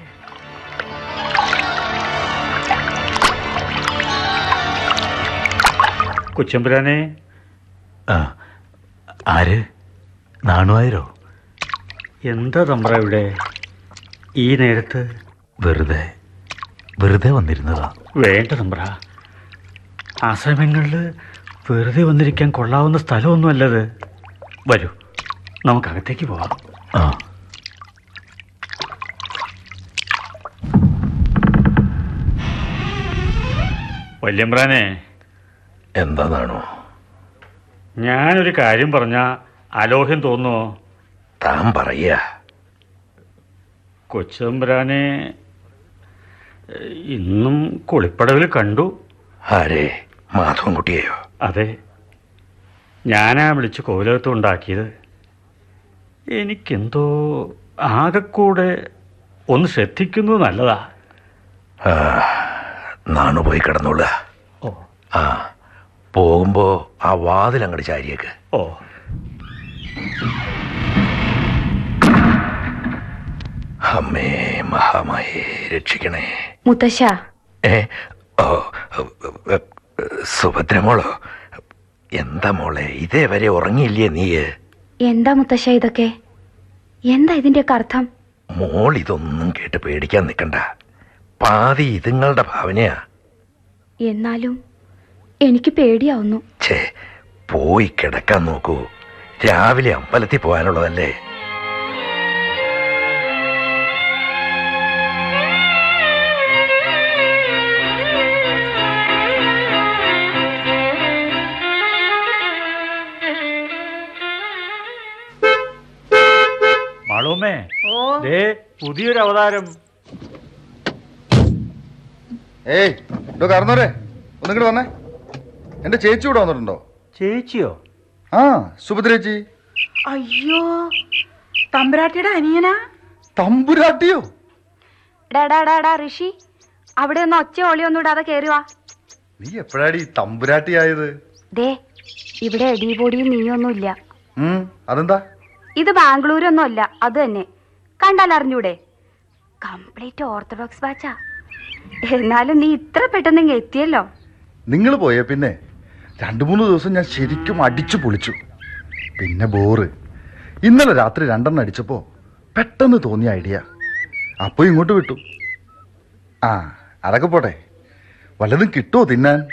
കൊച്ചമ്പുരാനെ. ആ ആര്? നാണുവായിരോ എന്താ തമ്പ്ര ഇവിടെ? ഈ നേരത്ത്? വെറുതെ വെറുതെ വന്നിരുന്നതാ. വേണ്ട തമ്പ്ര. ആശ്രമങ്ങളിൽ സമയങ്ങളിൽ വെറുതെ വന്നിരിക്കാൻ കൊള്ളാവുന്ന സ്ഥലമൊന്നുമല്ലത്. വരൂ നമുക്കകത്തേക്ക് പോവാം. ആ. വല്യമ്പ്രാനെ എന്താണോ ഞാനൊരു കാര്യം പറഞ്ഞ അലോഹ്യം തോന്നുമോ താൻ പറയ. കൊച്ചമ്പുരാനെ ഇന്നും കുളിപ്പടവിൽ കണ്ടു. ആരെ? മാധവൻകുട്ടിയെയോ? അതെ. ഞാനാ വിളിച്ച് കോലകത്ത് ഉണ്ടാക്കിയത്. എനിക്കെന്തോ ആകെക്കൂടെ ഒന്ന് ശ്രദ്ധിക്കുന്നത് നല്ലതാ. നാണു പോയി കിടന്നോളുക. ഓ. ആ. പോകുമ്പോ ആ വാതിൽ അങ്ങോട്ട് ചാരിയേക്ക്. ഓ. അമ്മേ മഹാമായെ രക്ഷിക്കണേ. മുത്തശ്ശ. ഏ? ഓ ഏ, സുഭദ്രമോളോ എന്താ മോളെ ഇതേവരെ ഉറങ്ങിയില്ലേ നീ? എന്താ മുത്തശ്ശ ഇതൊക്കെ? എന്താ ഇതിന്റെയൊക്കെ അർത്ഥം? മോൾ ഇതൊന്നും കേട്ട് പേടിക്കാൻ നിൽക്കണ്ട പാതി ഇതുങ്ങളുടെ ഭാവനയാ. എന്നാലും എനിക്ക് പേടിയാവുന്നു. ഛേ പോയി കിടക്കാൻ നോക്കൂ. രാവിലെ അമ്പലത്തിൽ പോകാനുള്ളതല്ലേ? മളോമേ ദേ പുതിയൊരു അവതാരം. ഏയ് കറന്നോരെ ഒന്നിങ്ങോട്ട് വന്നേ. എന്റെ ചേച്ചി ഇവിടെ വന്നിട്ടുണ്ടോ? ചേച്ചിയോ? ആ സുഭദ്രേച്ചി അയ്യോ തമ്പുരാട്ടിയുടെ അനിയനാ? തമ്പുരാട്ടിയോ? ഋഷി അവിടെ ഒന്ന് ഒച്ച ഒളിയൊന്നും ഇടാതെ കേറുവാ നീ എപ്പോഴാടി തമ്പുരാട്ടി ആയത്? ദേ ഇവിടെ എടിപൊടിയും നീയൊന്നുമില്ല ഇല്ല. അതെന്താ? ഇത് ബാംഗ്ലൂരൊന്നും അല്ല അത് തന്നെ. കണ്ടാൽ അറിഞ്ഞൂടെ? കംപ്ലീറ്റ് ഓർത്തഡോക്സ് ബാച്ചാ. എന്നാലും നീ ഇത്ര പെട്ടെന്ന് ഇങ്ങ് എത്തിയല്ലോ. നിങ്ങൾ പോയേ പിന്നെ. രണ്ടു മൂന്ന് ദിവസം ഞാൻ ശരിക്കും അടിച്ചു പൊളിച്ചു. പിന്നെ ബോറ്. ഇന്നലെ രാത്രി രണ്ടെണ്ണം അടിച്ചപ്പോ പെട്ടെന്ന് തോന്നിയ ഐഡിയ. അപ്പോൾ ഇങ്ങോട്ട് വിട്ടു. ആ അതൊക്കെ പോട്ടെ. വല്ലതും കിട്ടുമോ തിന്നാൻ?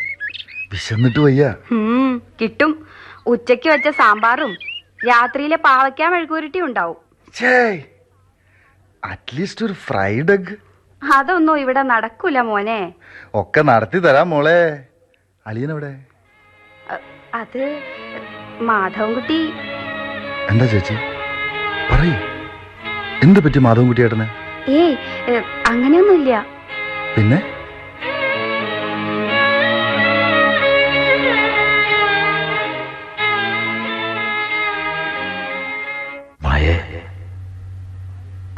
വിശന്നിട്ട് വയ്യ. കിട്ടും. ഉച്ചയ്ക്ക് വെച്ച സാമ്പാറും രാത്രിയിലെ പാവയ്ക്കാൻ മെഴുകുരുട്ടി ഉണ്ടാവും. അറ്റ്ലീസ്റ്റ് ഒരു ഫ്രൈഡ് എഗ് അതൊന്നും ഇവിടെ നടക്കൂല മോനെ. ഒക്കെ നടത്തി തരാം മോളെ. അലിയനവിടെ അത് മാധവൻകുട്ടി. എന്താ ചേച്ചി? പറയൂ. എന്ത് പറ്റി മാധവൻകുട്ടി ഏട്ടന്? ഏയ് അങ്ങനെയൊന്നുമില്ല. പിന്നെ? മായേ.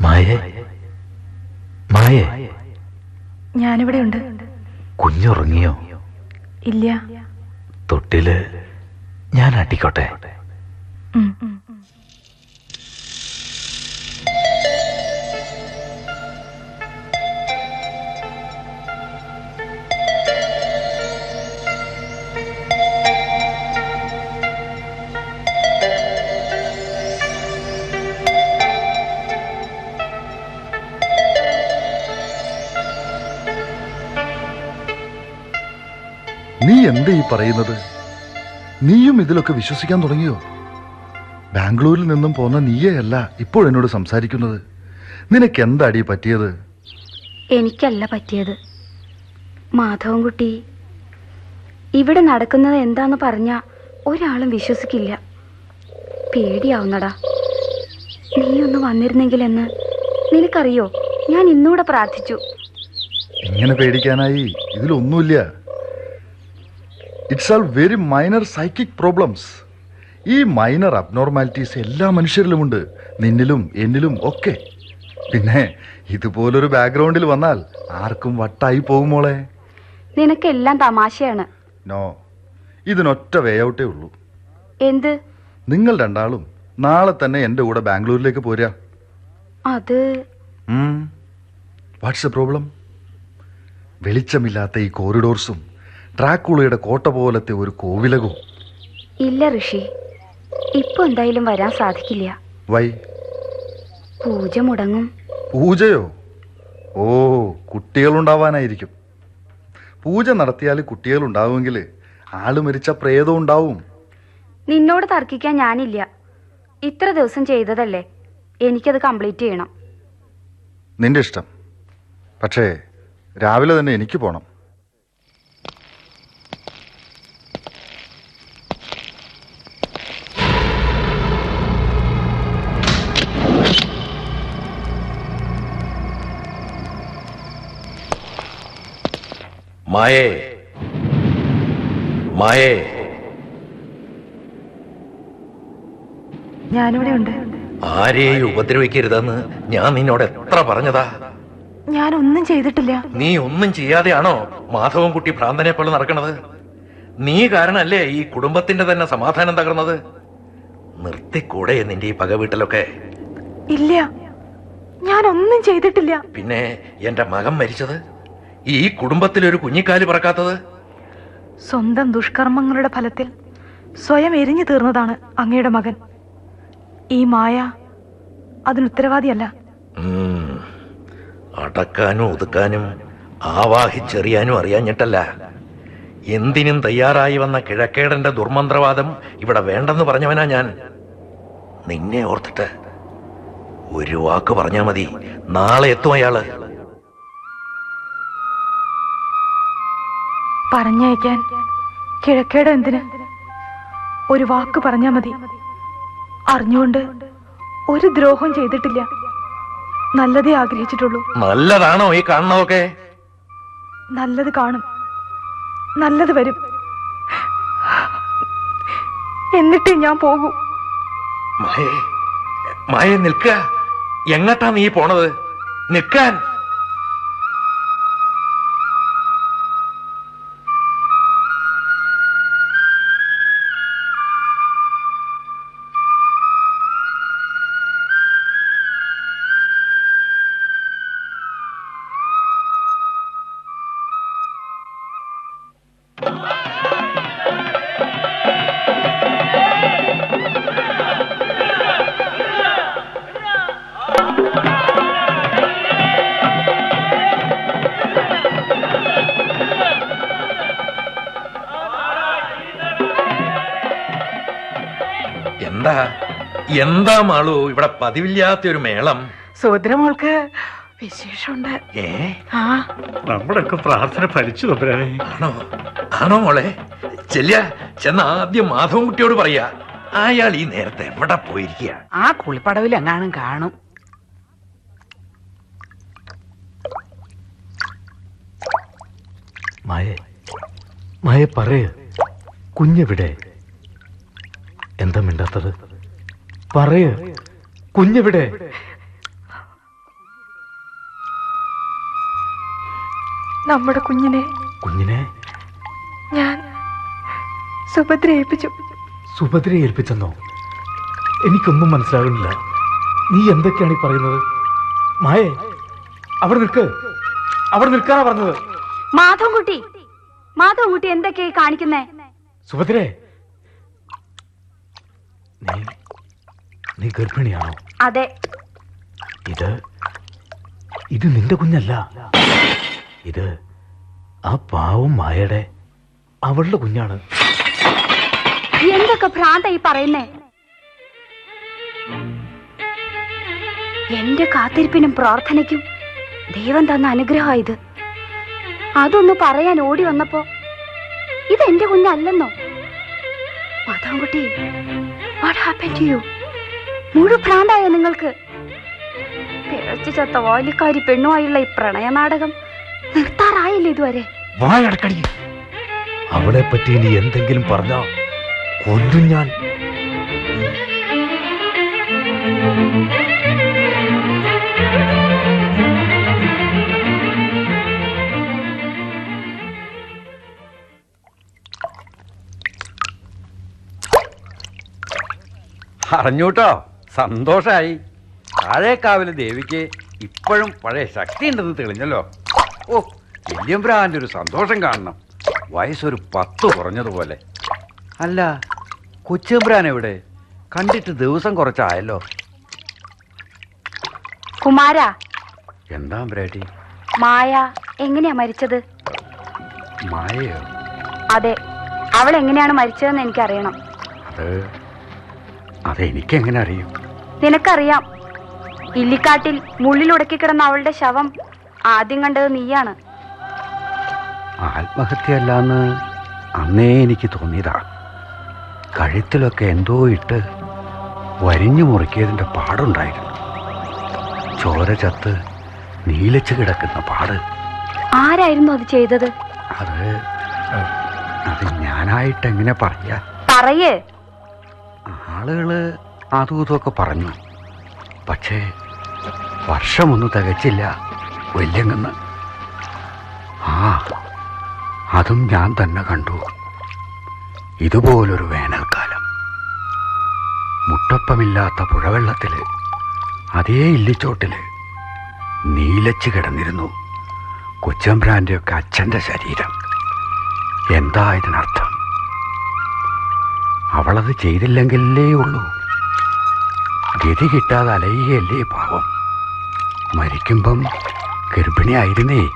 മായേ. മായേ. ഞാനിവിടെ ഉണ്ട് കുഞ്ഞുറങ്ങിയോ? ഇല്ല. തൊട്ടിൽ ഞാൻ അട്ടിക്കോട്ടെ നീ എന്താ ഈ പറയുന്നത്? നീയും ഇതിലൊക്കെ വിശ്വസിക്കാൻ തുടങ്ങിയോ? ബാംഗ്ലൂരിൽ നിന്നും പോന്ന നീയല്ല ഇപ്പോൾ എന്നോട് സംസാരിക്കുന്നത്. നിനക്ക് എന്താടി പറ്റിയത്? എനിക്കല്ല പറ്റിയത്. മാധവൻകുട്ടി ഇവിടെ നടക്കുന്നത് എന്താന്ന് പറഞ്ഞ ഒരാളും വിശ്വസിക്കില്ല. പേടിയാവുന്നടാ. നീ ഒന്ന് വന്നിരുന്നെങ്കിലെന്ന്. നിനക്കറിയോ? ഞാൻ ഇന്നൂടെ പ്രാർത്ഥിച്ചു. ഇങ്ങനെ പേടിക്കാനായി ഇതിലൊന്നുമില്ല. It's all very minor psychic problems ഈ മൈനർ അബ്നോർമാലിറ്റീസ് എല്ലാ മനുഷ്യരിലുമുണ്ട്. നിന്നിലും എന്നിലും ഒക്കെ. പിന്നെ ഇതുപോലൊരു ബാക്ക്ഗ്രൗണ്ടിൽ വന്നാൽ ആർക്കും വട്ടായി പോകുമോളെ നിനക്കെല്ലാം തമാശയാണ്. നോ ഇതിനൊറ്റ വേ ഔട്ടേ ഉള്ളൂ. എന്ത്? നിങ്ങൾ രണ്ടാളും നാളെ തന്നെ എന്റെ കൂടെ ബാംഗ്ലൂരിലേക്ക് പോരാ അത്? വാട്ട്സ് പ്രോബ്ലം വെളിച്ചമില്ലാത്ത ഈ കോറിഡോർസും ട്രാക്കുളയുടെ കോട്ട പോലത്തെ ഒരു കോവിലകോ. ഇല്ല ഋഷി. ഇപ്പൊ എന്തായാലും വരാൻ സാധിക്കില്ല. വൈ. പൂജ മുടങ്ങും. പൂജയോ? ഓ കുട്ടികളുണ്ടാവാനായിരിക്കും. പൂജ നടത്തിയാൽ കുട്ടികളുണ്ടാവുമെങ്കിൽ ആൾ മരിച്ച പ്രേതം ഉണ്ടാവും. നിന്നോട് തർക്കിക്കാൻ ഞാനില്ല. ഇത്ര ദിവസം ചെയ്തതല്ലേ? എനിക്കത് കംപ്ലീറ്റ് ചെയ്യണം. നിന്റെ ഇഷ്ടം. പക്ഷേ രാവിലെ തന്നെ എനിക്ക് പോണം. മായേ മായേ. ഞാനിവിടെ ഉണ്ട് ആരെയും ഉപദ്രവിക്കരുതെന്ന് ഞാൻ നിന്നോട് എത്ര പറഞ്ഞതാ? ഞാൻ ഒന്നും ചെയ്തിട്ടില്ല. നീ ഒന്നും ചെയ്യാതെയാണോ മാധവൻകുട്ടി ഭ്രാന്തനെ പോലെ നടക്കണത്? നീ കാരണല്ലേ ഈ കുടുംബത്തിന്റെ തന്നെ സമാധാനം തകർന്നത്? നിർത്തിക്കൂടെ നിന്റെ ഈ പക വീട്ടിലൊക്കെ. ഇല്ല. ഞാൻ ഒന്നും ചെയ്തിട്ടില്ല. പിന്നെ എന്റെ മകൻ മരിച്ചത്? ഈ കുടുംബത്തിൽ ഒരു കുഞ്ഞിക്കാൽ പറക്കാത്തത്? സ്വന്തം ദുഷ്കർമ്മങ്ങളുടെ ഫലത്തിൽ സ്വയം എരിഞ്ഞു തീർന്നതാണ് അങ്ങയുടെ മകൻ. ഈ മായ അതിനുത്തരവാദിയല്ല. അടക്കാനും ഒതുക്കാനും ആവാഹിച്ചെറിയാനും അറിയാഞ്ഞിട്ടല്ല. എന്തിനും തയ്യാറായി വന്ന കിഴക്കേടന്റെ ദുർമന്ത്രവാദം ഇവിടെ വേണ്ടെന്ന് പറഞ്ഞവനാ ഞാൻ. നിന്നെ ഓർത്തിട്ട് ഒരു വാക്ക് പറഞ്ഞാ മതി. നാളെ എത്തും അയാൾ. പറഞ്ഞയക്കാൻ കിഴക്കേടെ എന്തിന്? ഒരു വാക്ക് പറഞ്ഞാ മതി. അറിഞ്ഞുകൊണ്ട് ഒരു ദ്രോഹം ചെയ്തിട്ടില്ല. നല്ലതേ ആഗ്രഹിച്ചിട്ടുള്ളൂ. നല്ലതാണോ ഈ കാണുന്നതൊക്കെ നല്ലത് കാണും. നല്ലത് വരും. എന്നിട്ടേ ഞാൻ പോകൂ. മായേ മായേ നിൽക്ക എങ്ങട്ടാ നീ പോണത്? നിൽക്കാൻ. എന്താ? എന്താ മാളു? ഇവിടെ പതിവില്ലാത്ത ഒരു മേളം സുഭദ്രമോൾക്ക് വിശേഷമുണ്ട്. ഏ? ആ. നമ്മുടെയൊക്കെ പ്രാർത്ഥന ഫലിച്ചു തമ്പുരാനെ ആണോ? ആണോ മോളെ? ചെല്ലിയ ചെന്ന ആദ്യം മാധവൻകുട്ടിയോട് പറയാ. അയാൾ ഈ നേരത്തെ എവിടെ പോയിരിക്കുക ആ കുളിപ്പടവിൽ എങ്ങാനും കാണും. മായ മായ പറയ. കുഞ്ഞെവിടെ? എന്താ മിണ്ടാത്തത്? പറയ. കുഞ്ഞെവിടെ? നമ്മുടെ കുഞ്ഞിനെ കുഞ്ഞിനെ? ഞാൻ സുഭദ്ര ഏൽപ്പിച്ചു. സുഭദ്ര ഏൽപ്പിച്ചെന്നോ? എനിക്കൊന്നും മനസ്സിലാകുന്നില്ല. നീ എന്തൊക്കെയാണ് ഈ പറയുന്നത്? മായേ അവിടെ നിൽക്ക്. അവിടെ നിൽക്കാനാ പറഞ്ഞത്. മാധവൻകുട്ടി മാധവൻകുട്ടി എന്തൊക്കെയായി കാണിക്കുന്നേ? സുഭദ്രേ നീ നീ ഗർഭിണിയാണോ? അതെ. ഇത് ഇത് നിന്റെ കുഞ്ഞല്ല. ഇത് ആ പാവം മായയുടെ അവളുടെ കുഞ്ഞാണ്. എന്തൊക്കെ ഭ്രാന്ത ഈ പറയുന്നേ? എന്റെ കാത്തിരിപ്പിനും പ്രാർത്ഥനയ്ക്കും ദൈവം തന്ന അനുഗ്രഹം ഇത്. അതൊന്ന് പറയാൻ ഓടി വന്നപ്പോ ഇത് എന്റെ കുഞ്ഞല്ലെന്നോ? Madhavankutty what happen to you നിങ്ങൾക്ക്? പിഴച്ചു ചത്ത വാലിക്കാരി പെണ്ണുമായുള്ള ഈ പ്രണയനാടകം നിർത്താറായില്ല ഇതുവരെ? വായടക്കടി അവളെ പറ്റി ഇനി എന്തെങ്കിലും പറഞ്ഞോ കൊല്ലും ഞാൻ. അറിഞ്ഞൂട്ടോ? സന്തോഷായി. താഴേക്കാവിലെ ദേവിക്ക് ഇപ്പോഴും പഴയ ശക്തി ഉണ്ടെന്ന് തെളിഞ്ഞല്ലോ. ഓ വല്യമ്പ്രാന്റെ ഒരു സന്തോഷം കാണണം. വയസ്സൊരു പത്ത് കുറഞ്ഞതുപോലെ. അല്ല കൊച്ചമ്പ്രാൻ എവിടെ? കണ്ടിട്ട് ദിവസം കുറച്ചായല്ലോ. കുമാര. എന്താ ബ്രാറ്റി മായ എങ്ങനെയാ മരിച്ചത്? മായയോ? അതെ അവൾ എങ്ങനെയാണ് മരിച്ചതെന്ന് എനിക്കറിയണം. അത് അതെനിക്കെങ്ങനെ അറിയും? നിനക്കറിയാം. ഇല്ലിക്കാട്ടിൽ മുള്ളിലുടക്കി കിടന്ന അവളുടെ ശവം ആദ്യം കണ്ടത് നീയാണ്. ആത്മഹത്യയല്ലാന്ന് അന്നേ എനിക്ക് തോന്നിയതാ. കഴുത്തിലൊക്കെ എന്തോ ഇട്ട് വരിഞ്ഞു മുറുക്കിയതിന്റെ പാടുണ്ടായിരുന്നു. ചോര ചത്ത് നീലച്ച് കിടക്കുന്ന പാട്. ആരായിരുന്നു അത് ചെയ്തത്? അത് അത് ഞാനായിട്ട് എങ്ങനെ പറയാ പറയേ. ആളുകൾ അതും ഇതുമൊക്കെ പറഞ്ഞു. പക്ഷേ വർഷമൊന്നും തികച്ചില്ല വല്യങ്ങന്ന്. ആ അതും ഞാൻ തന്നെ കണ്ടു. ഇതുപോലൊരു വേനൽക്കാലം. മുട്ടപ്പമില്ലാത്ത പുഴവെള്ളത്തിൽ അതേ ഇല്ലിച്ചോട്ടിൽ നീലച്ച് കിടന്നിരുന്നു. കൊച്ചമ്പ്രാന്റെയൊക്കെ അച്ഛന്റെ ശരീരം. എന്താ ഇതിനർത്ഥം? അവളത് ചെയ്തില്ലെങ്കിലേ ഉള്ളൂ. ഗതി കിട്ടാതെ അലയുകയല്ലേ പാവം. മരിക്കുമ്പം ഗർഭിണിയായിരുന്നേ.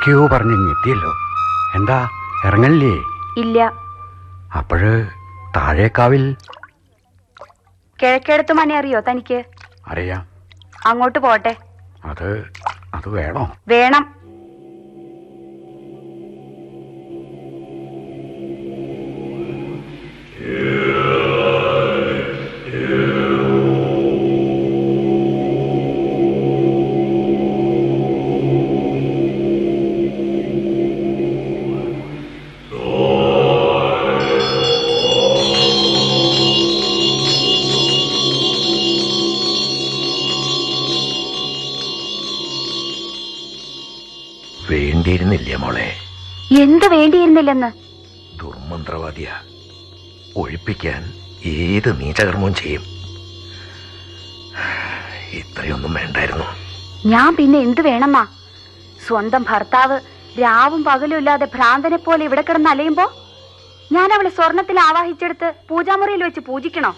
എന്തൊക്കെയോ പറഞ്ഞ് എത്തിയല്ലോ എന്താ ഇറങ്ങല്ലേ ഇല്ല. അപ്പോഴ് താഴേക്കാവിൽ. കിഴക്കെടുത്ത് മനെ അറിയോ തനിക്ക്? അറിയാം. അങ്ങോട്ട് പോട്ടെ. അത് അത് വേണോ? വേണം. വേണ്ടിയിരുന്നില്ല മോളെ? എന്ത് വേണ്ടിയിരുന്നില്ലെന്ന്? ദുർമന്ത്രവാദിയ. ഒഴിപ്പിക്കാൻ ഏത് നീചകർമ്മവും ചെയ്യും. ഇത്രയൊന്നും വേണ്ടായിരുന്നു. ഞാൻ പിന്നെ എന്ത് വേണമ്മാ? സ്വന്തം ഭർത്താവ് രാവും പകലും ഇല്ലാതെ ഭ്രാന്തനെ പോലെ ഇവിടെ കിടന്ന് അലയുമ്പോ ഞാൻ അവളെ സ്വർണത്തിൽ ആവാഹിച്ചെടുത്ത് പൂജാമുറിയിൽ വെച്ച് പൂജിക്കണോ?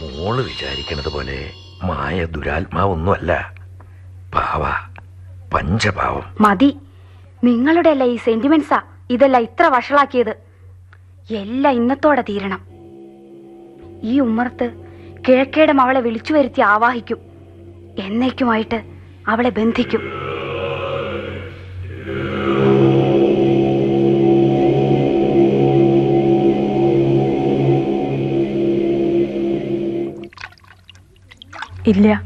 മോൾ വിചാരിക്കണത് പോലെ മായ ദുരാത്മാവൊന്നുമല്ല. പാവ. പഞ്ചപാവം. മതി. നിങ്ങളുടെ അല്ല ഈ സെന്റിമെന്റ്സാ ഇതല്ല ഇത്ര വഷളാക്കിയത്. എല്ലാം ഇന്നത്തോടെ തീരണം. ഈ ഉമ്മർത്ത് കിഴക്കേടം അവളെ വിളിച്ചു വരുത്തി ആവാഹിക്കും. എന്നേക്കുമായിട്ട് അവളെ ബന്ധിക്കും. ഇല്ല.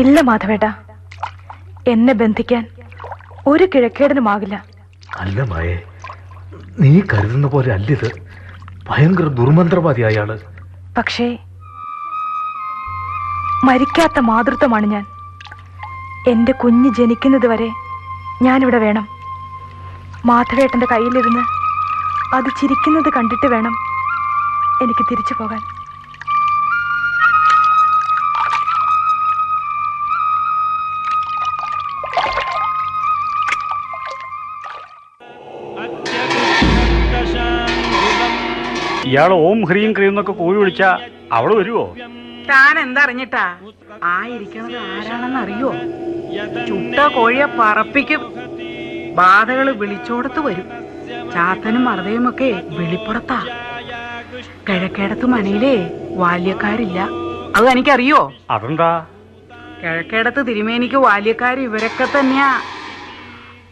ഇല്ല മാധവേട്ട. എന്നെ ബന്ധിക്കാൻ ഒരു കിഴക്കേടനുമാകില്ല. അല്ല മായേ നീ കരുതുന്ന പോലെ അല്ലിത്. ഭയങ്കര ദുർമന്ത്രവാദി അയാൾ പക്ഷേ മരിക്കാത്ത മാതൃത്വമാണ് ഞാൻ. എന്റെ കുഞ്ഞ് ജനിക്കുന്നത് വരെ ഞാനിവിടെ വേണം. മാധവേട്ടന്റെ കയ്യിലിരുന്ന് അത് ചിരിക്കുന്നത് കണ്ടിട്ട് വേണം എനിക്ക് തിരിച്ചു പോകാൻ. ഇയാൾ ഓം ഹ്രീം ക്രീം എന്നൊക്കെ കൂവി വിളിച്ച അവൾ വരുവോ? താൻ എന്തറിഞ്ഞിട്ടാ? ആ ഇരിക്കണത് ആരാണെന്ന് അറിയോ? ചുട്ട കോഴിയെ പറപ്പിക്കും. ബാധകൾ വിളിച്ചോടത്ത് വരും. ചാത്തനും മറുതയും ഒക്കെ വെളിപ്പുറത്താ. കിഴക്കേടത്ത് മനയിലെ ബാല്യക്കാരില്ല അത് എനിക്കറിയോ? അതെന്താ? കിഴക്കേടത്ത് തിരുമേനിക്ക് വാല്യക്കാർ ഇവരൊക്കെ തന്നെയാ.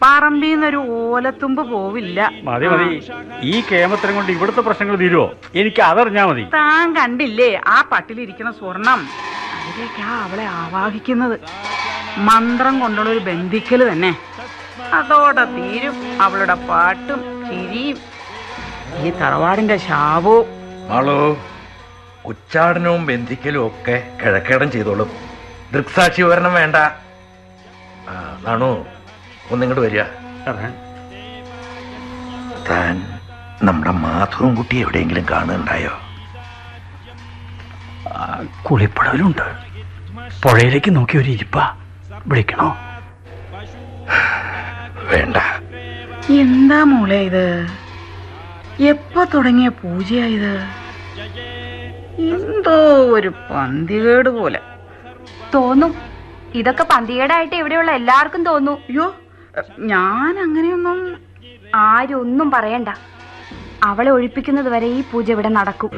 പറമ്പീന്നൊരു ഓലത്തുമ്പ് പോവില്ല. മതി മതി. ഈ കേമത്തരം കൊണ്ട് ഇവിടുത്തെ പ്രശ്നങ്ങൾ തീരുവോ? എനിക്ക് അതറിഞ്ഞാ മതി. താൻ കണ്ടില്ലേ ആ പട്ടിലിരിക്കുന്ന സ്വർണം? അതിലേക്കാ അവളെ ആവാഹിക്കുന്നത്. മന്ത്രം കൊണ്ടുള്ള ഒരു ബന്ധിക്കൽ തന്നെ. അതോടെ തീരും. അവളുടെ പാട്ടും ചിരിയും. ഈ തറവാടിന്റെ ശാപവും. മാളു ഉച്ചാടനവും ബന്ധിക്കലും ഒക്കെ കിഴക്കേടം ചെയ്തോളും. ദൃക്സാക്ഷി വിവരണം വേണ്ട. ആ, നാണു ഒന്നിങ്ങോട്ട് വരിക. താൻ നമ്മുടെ മാധവൻ കുട്ടി എവിടെയെങ്കിലും കാണുന്നുണ്ടായോ? കുളിപ്പടവിലുണ്ട്. പുഴയിലേക്ക് നോക്കി ഒരു ഇരിപ്പ. വിളിക്കണോ? വേണ്ട. എന്താ മോളെ ഇത്? എപ്പോ തുടങ്ങിയ പൂജയായത് എന്തോ ഒരു പന്തികേട് പോലെ. തോന്നും. ഇതൊക്കെ പന്തികേടായിട്ട് ഇവിടെയുള്ള എല്ലാവർക്കും തോന്നു. അയ്യോ ഞാൻ അങ്ങനെയൊന്നും ആരും ഒന്നും പറയണ്ട. അവളെ ഒഴിപ്പിക്കുന്നത് വരെ ഈ പൂജ ഇവിടെ നടക്കും.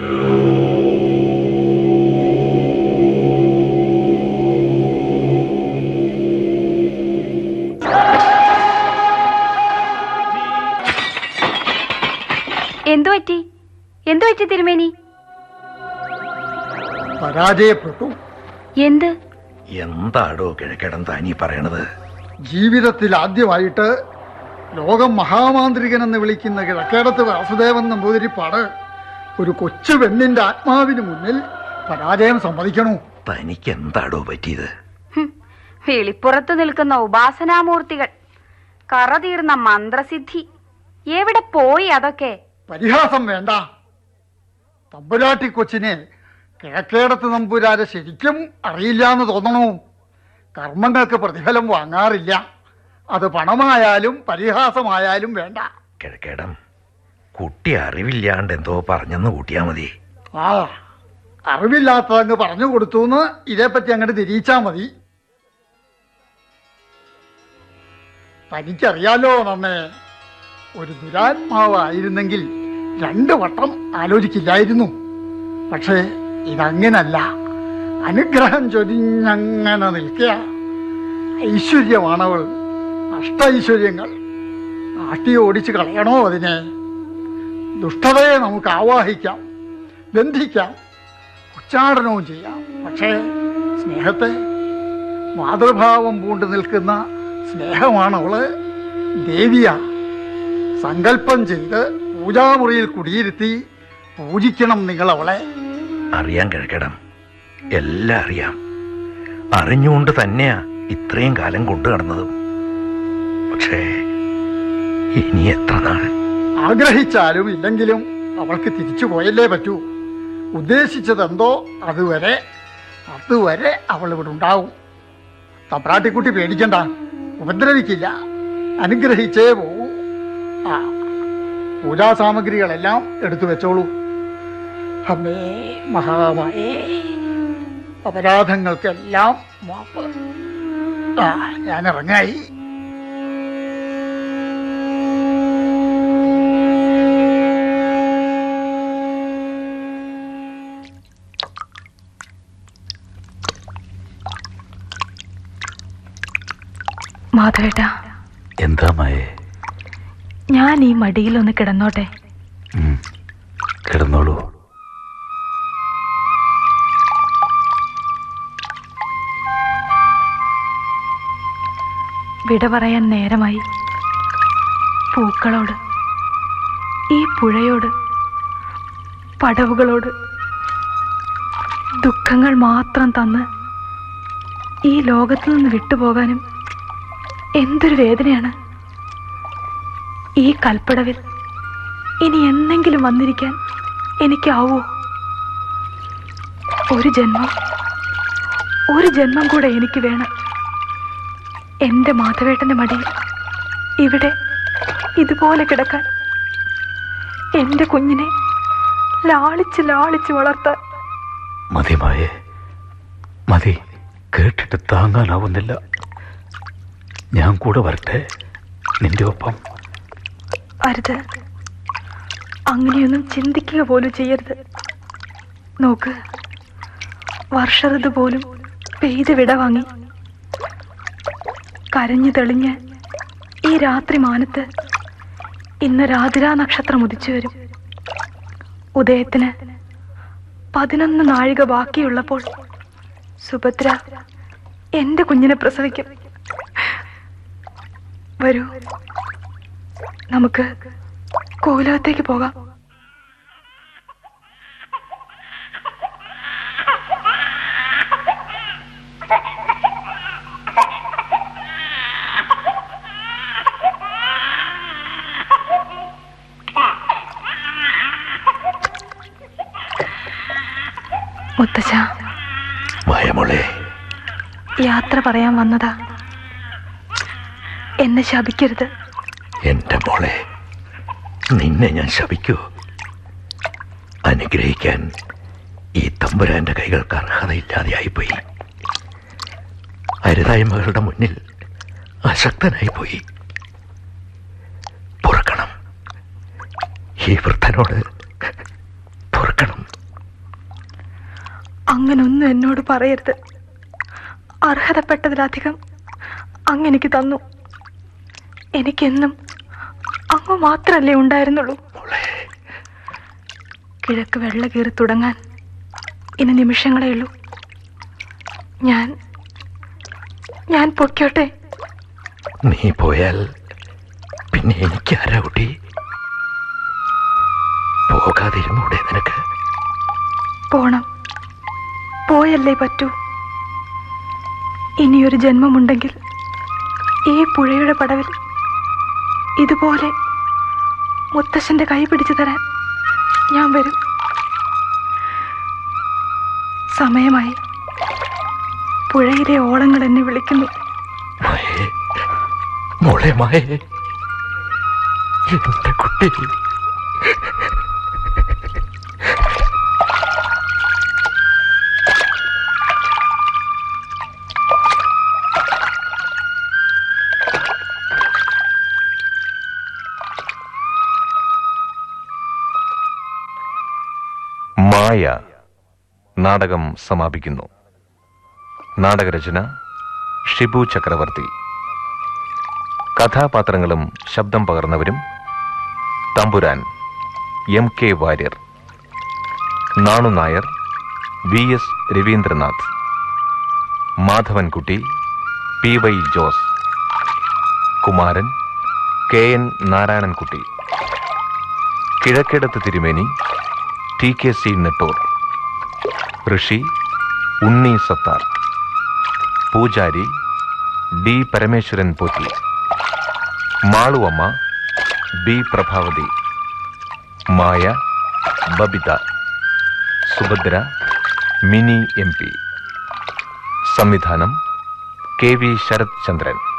എന്തു പറ്റി? എന്തു പറ്റി തിരുമേനി? പരാജയപ്പെട്ടു. എന്ത്? എന്താടോ കിഴക്കിടം താനീ പറയണത്? ജീവിതത്തിൽ ആദ്യമായിട്ട് ലോകം മഹാമാന്ത്രികൻ എന്ന് വിളിക്കുന്ന കിഴക്കേടത്ത് വാസുദേവൻ നമ്പൂതിരിപ്പാട് ഒരു കൊച്ചു പെണ്ണിന്റെ ആത്മാവിന് മുന്നിൽ പരാജയം സമ്മതിക്കണു. തനിക്ക് എന്താടോ പറ്റിയത് വെളിപ്പുറത്ത് നിൽക്കുന്ന ഉപാസനാമൂർത്തികൾ കറ തീർന്ന മന്ത്രസിദ്ധി എവിടെ പോയി അതൊക്കെ? പരിഹാസം വേണ്ട. തമ്പുരാട്ടി കൊച്ചിനെ കിഴക്കേടത്ത് നമ്പുരാരെ ശരിക്കും അറിയില്ല എന്ന് തോന്നണു. കർമ്മങ്ങൾക്ക് പ്രതിഫലം വാങ്ങാറില്ല. അത് പണമായാലും പരിഹാസമായാലും വേണ്ട. കിഴക്കേടം കുട്ടി അറിവില്ലാണ്ട് എന്തോ പറഞ്ഞെന്ന് കൂട്ടിയാ മതി. ആ അറിവില്ലാത്തതങ്ങ് പറഞ്ഞു കൊടുത്തു എന്ന് ഇതേപ്പറ്റി അങ്ങോട്ട് തിരിച്ചാ മതി. തനിക്കറിയാലോ നമ്മെ ഒരു ദുരാത്മാവായിരുന്നെങ്കിൽ രണ്ടു വട്ടം ആലോചിക്കില്ലായിരുന്നു. പക്ഷേ ഇതങ്ങനല്ല. അനുഗ്രഹം ചൊരിഞ്ഞങ്ങനെ നിൽക്കുക. ഐശ്വര്യമാണവൾ. അഷ്ടൈശ്വര്യങ്ങൾ ആട്ടി ഓടിച്ച് കളയണോ അതിനെ? ദുഷ്ടതയെ നമുക്ക് ആവാഹിക്കാം ബന്ധിക്കാം ഉച്ചാടനവും ചെയ്യാം. പക്ഷേ സ്നേഹത്തെ മാതൃഭാവം പൂണ്ട് നിൽക്കുന്ന സ്നേഹമാണ് അവൾ ദേവിയ. സങ്കല്പം ചെയ്ത് പൂജാമുറിയിൽ കുടിയിരുത്തി പൂജിക്കണം നിങ്ങൾ അവളെ അറിയാൻ കിഴക്കേടം എല്ലാം അറിയാം. അറിഞ്ഞുകൊണ്ട് തന്നെയാ ഇത്രയും കാലം കൊണ്ടു നടന്നതും. പക്ഷേ ഇനി എത്ര നാൾ? ആഗ്രഹിച്ചാലും ഇല്ലെങ്കിലും അവൾക്ക് തിരിച്ചു പോയല്ലേ പറ്റൂ. ഉദ്ദേശിച്ചതെന്തോ അതുവരെ അതുവരെ അവൾ ഇവിടെ ഉണ്ടാവും. തപ്രാട്ടിക്കുട്ടി പേടിക്കണ്ട. ഉപദ്രവിക്കില്ല. അനുഗ്രഹിച്ചേ പോകൂ ആ പൂജാ സാമഗ്രികളെല്ലാം എടുത്തു വെച്ചോളൂ. അമ്മേ മഹാമായേ. അപരാധങ്ങൾക്കെല്ലാം മാപ്പ്. ഞാൻ ഇറങ്ങായി. മാധവേട്ട. എന്താ മായേ? ഞാൻ ഈ മടിയിൽ ഒന്ന് കിടന്നോട്ടെ കിടന്നോളൂ. വിട പറയാൻ നേരമായി. പൂക്കളോട് ഈ പുഴയോട് പടവുകളോട് ദുഃഖങ്ങൾ മാത്രം തന്ന് ഈ ലോകത്തു നിന്ന് വിട്ടുപോകാനും എന്തൊരു വേദനയാണ്. ഈ കൽപ്പടവിൽ ഇനി എന്നെങ്കിലും വന്നിരിക്കാൻ എനിക്കാവോ? ഒരു ജന്മം ഒരു ജന്മം കൂടെ എനിക്ക് വേണം. എന്റെ മാധവേട്ടന്റെ മടിയിൽ ഇവിടെ ഇതുപോലെ കിടക്കാൻ എന്റെ കുഞ്ഞിനെ ലാളിച്ച് ലാളിച്ച് വളർത്താൻ മതി മായേ. മതി. കേട്ടിട്ട് താങ്ങാനാവുന്നില്ല. ഞാൻ കൂടെ വരട്ടെ. നിന്റെ ഒപ്പം. അരുത്. അങ്ങനെയൊന്നും ചിന്തിക്കുക പോലും ചെയ്യരുത്. നോക്ക്. വർഷ ഋതു പോലും പെയ്ത് വിട വാങ്ങി കരഞ്ഞു തെളിഞ്ഞ് ഈ രാത്രി മാനത്ത് ഇന്ന് രാതിരാ നക്ഷത്രം ഉദിച്ചു വരും. ഉദയത്തിന് പതിനൊന്ന് നാഴിക ബാക്കിയുള്ളപ്പോൾ സുഭദ്ര എന്റെ കുഞ്ഞിനെ പ്രസവിക്കും. വരൂ നമുക്ക് കോലത്തേക്ക് പോകാം. പറയാൻ വന്നതാ. എന്നെ ശപിക്കരുത്. എന്റെ മോളെ നിന്നെ ഞാൻ ശപിക്കൂ. അനുഗ്രഹിക്കാൻ ഈ തമ്പുരാന്റെ കൈകൾക്ക് അർഹതയില്ലാതെയായിപ്പോയി. അരുതായ്മകളുടെ മുന്നിൽ അശക്തനായി പോയി പൊറുക്കണം. ഈ വൃദ്ധനോട് പൊറുക്കണം. അങ്ങനൊന്നും എന്നോട് പറയരുത്. അർഹതപ്പെട്ടതിലധികം അങ്ങെനിക്ക് തന്നു. എനിക്കെന്നും അങ്ങ് മാത്രല്ലേ ഉണ്ടായിരുന്നുള്ളൂ. കിഴക്ക് വെള്ള കീറി തുടങ്ങാൻ ഇനി നിമിഷങ്ങളേ ഉള്ളൂ. ഞാൻ ഞാൻ പൊക്കോട്ടെ നീ പോയാൽ പിന്നെ എനിക്ക് ആരാ കുട്ടി? പോകാതിരുന്നൂടെ നിനക്ക്? പോണം. പോയല്ലേ പറ്റൂ. ഇനിയൊരു ജന്മമുണ്ടെങ്കിൽ ഈ പുഴയുടെ പടവിൽ ഇതുപോലെ മുത്തശ്ശന്റെ കൈ പിടിച്ചു തരാൻ ഞാൻ വരും. സമയമായി. പുഴയിലെ ഓളങ്ങൾ എന്നെ വിളിക്കുന്നു. മോളെ മായേ. എന്റെ കുട്ടി. മായ നാടകം സമാപിക്കുന്നു. നാടകരചന ഷിബു ചക്രവർത്തി. കഥാപാത്രങ്ങളും ശബ്ദം പകർന്നവരും Thampuran M K Warrier Nanu Nair V S Raveendranath Madhavankutty P Y Jose Kumaran K N Narayanankutty. Kizhakkidath Thirumeni T K C Nettoor. Rishi Unni Sathar. പൂജാരി D Parameswaran Potti. Maluvamma B Prabhavathi. Maya Babitha. Subhadra Mini M P. സംവിധാനം K V Sarath ചന്ദ്രൻ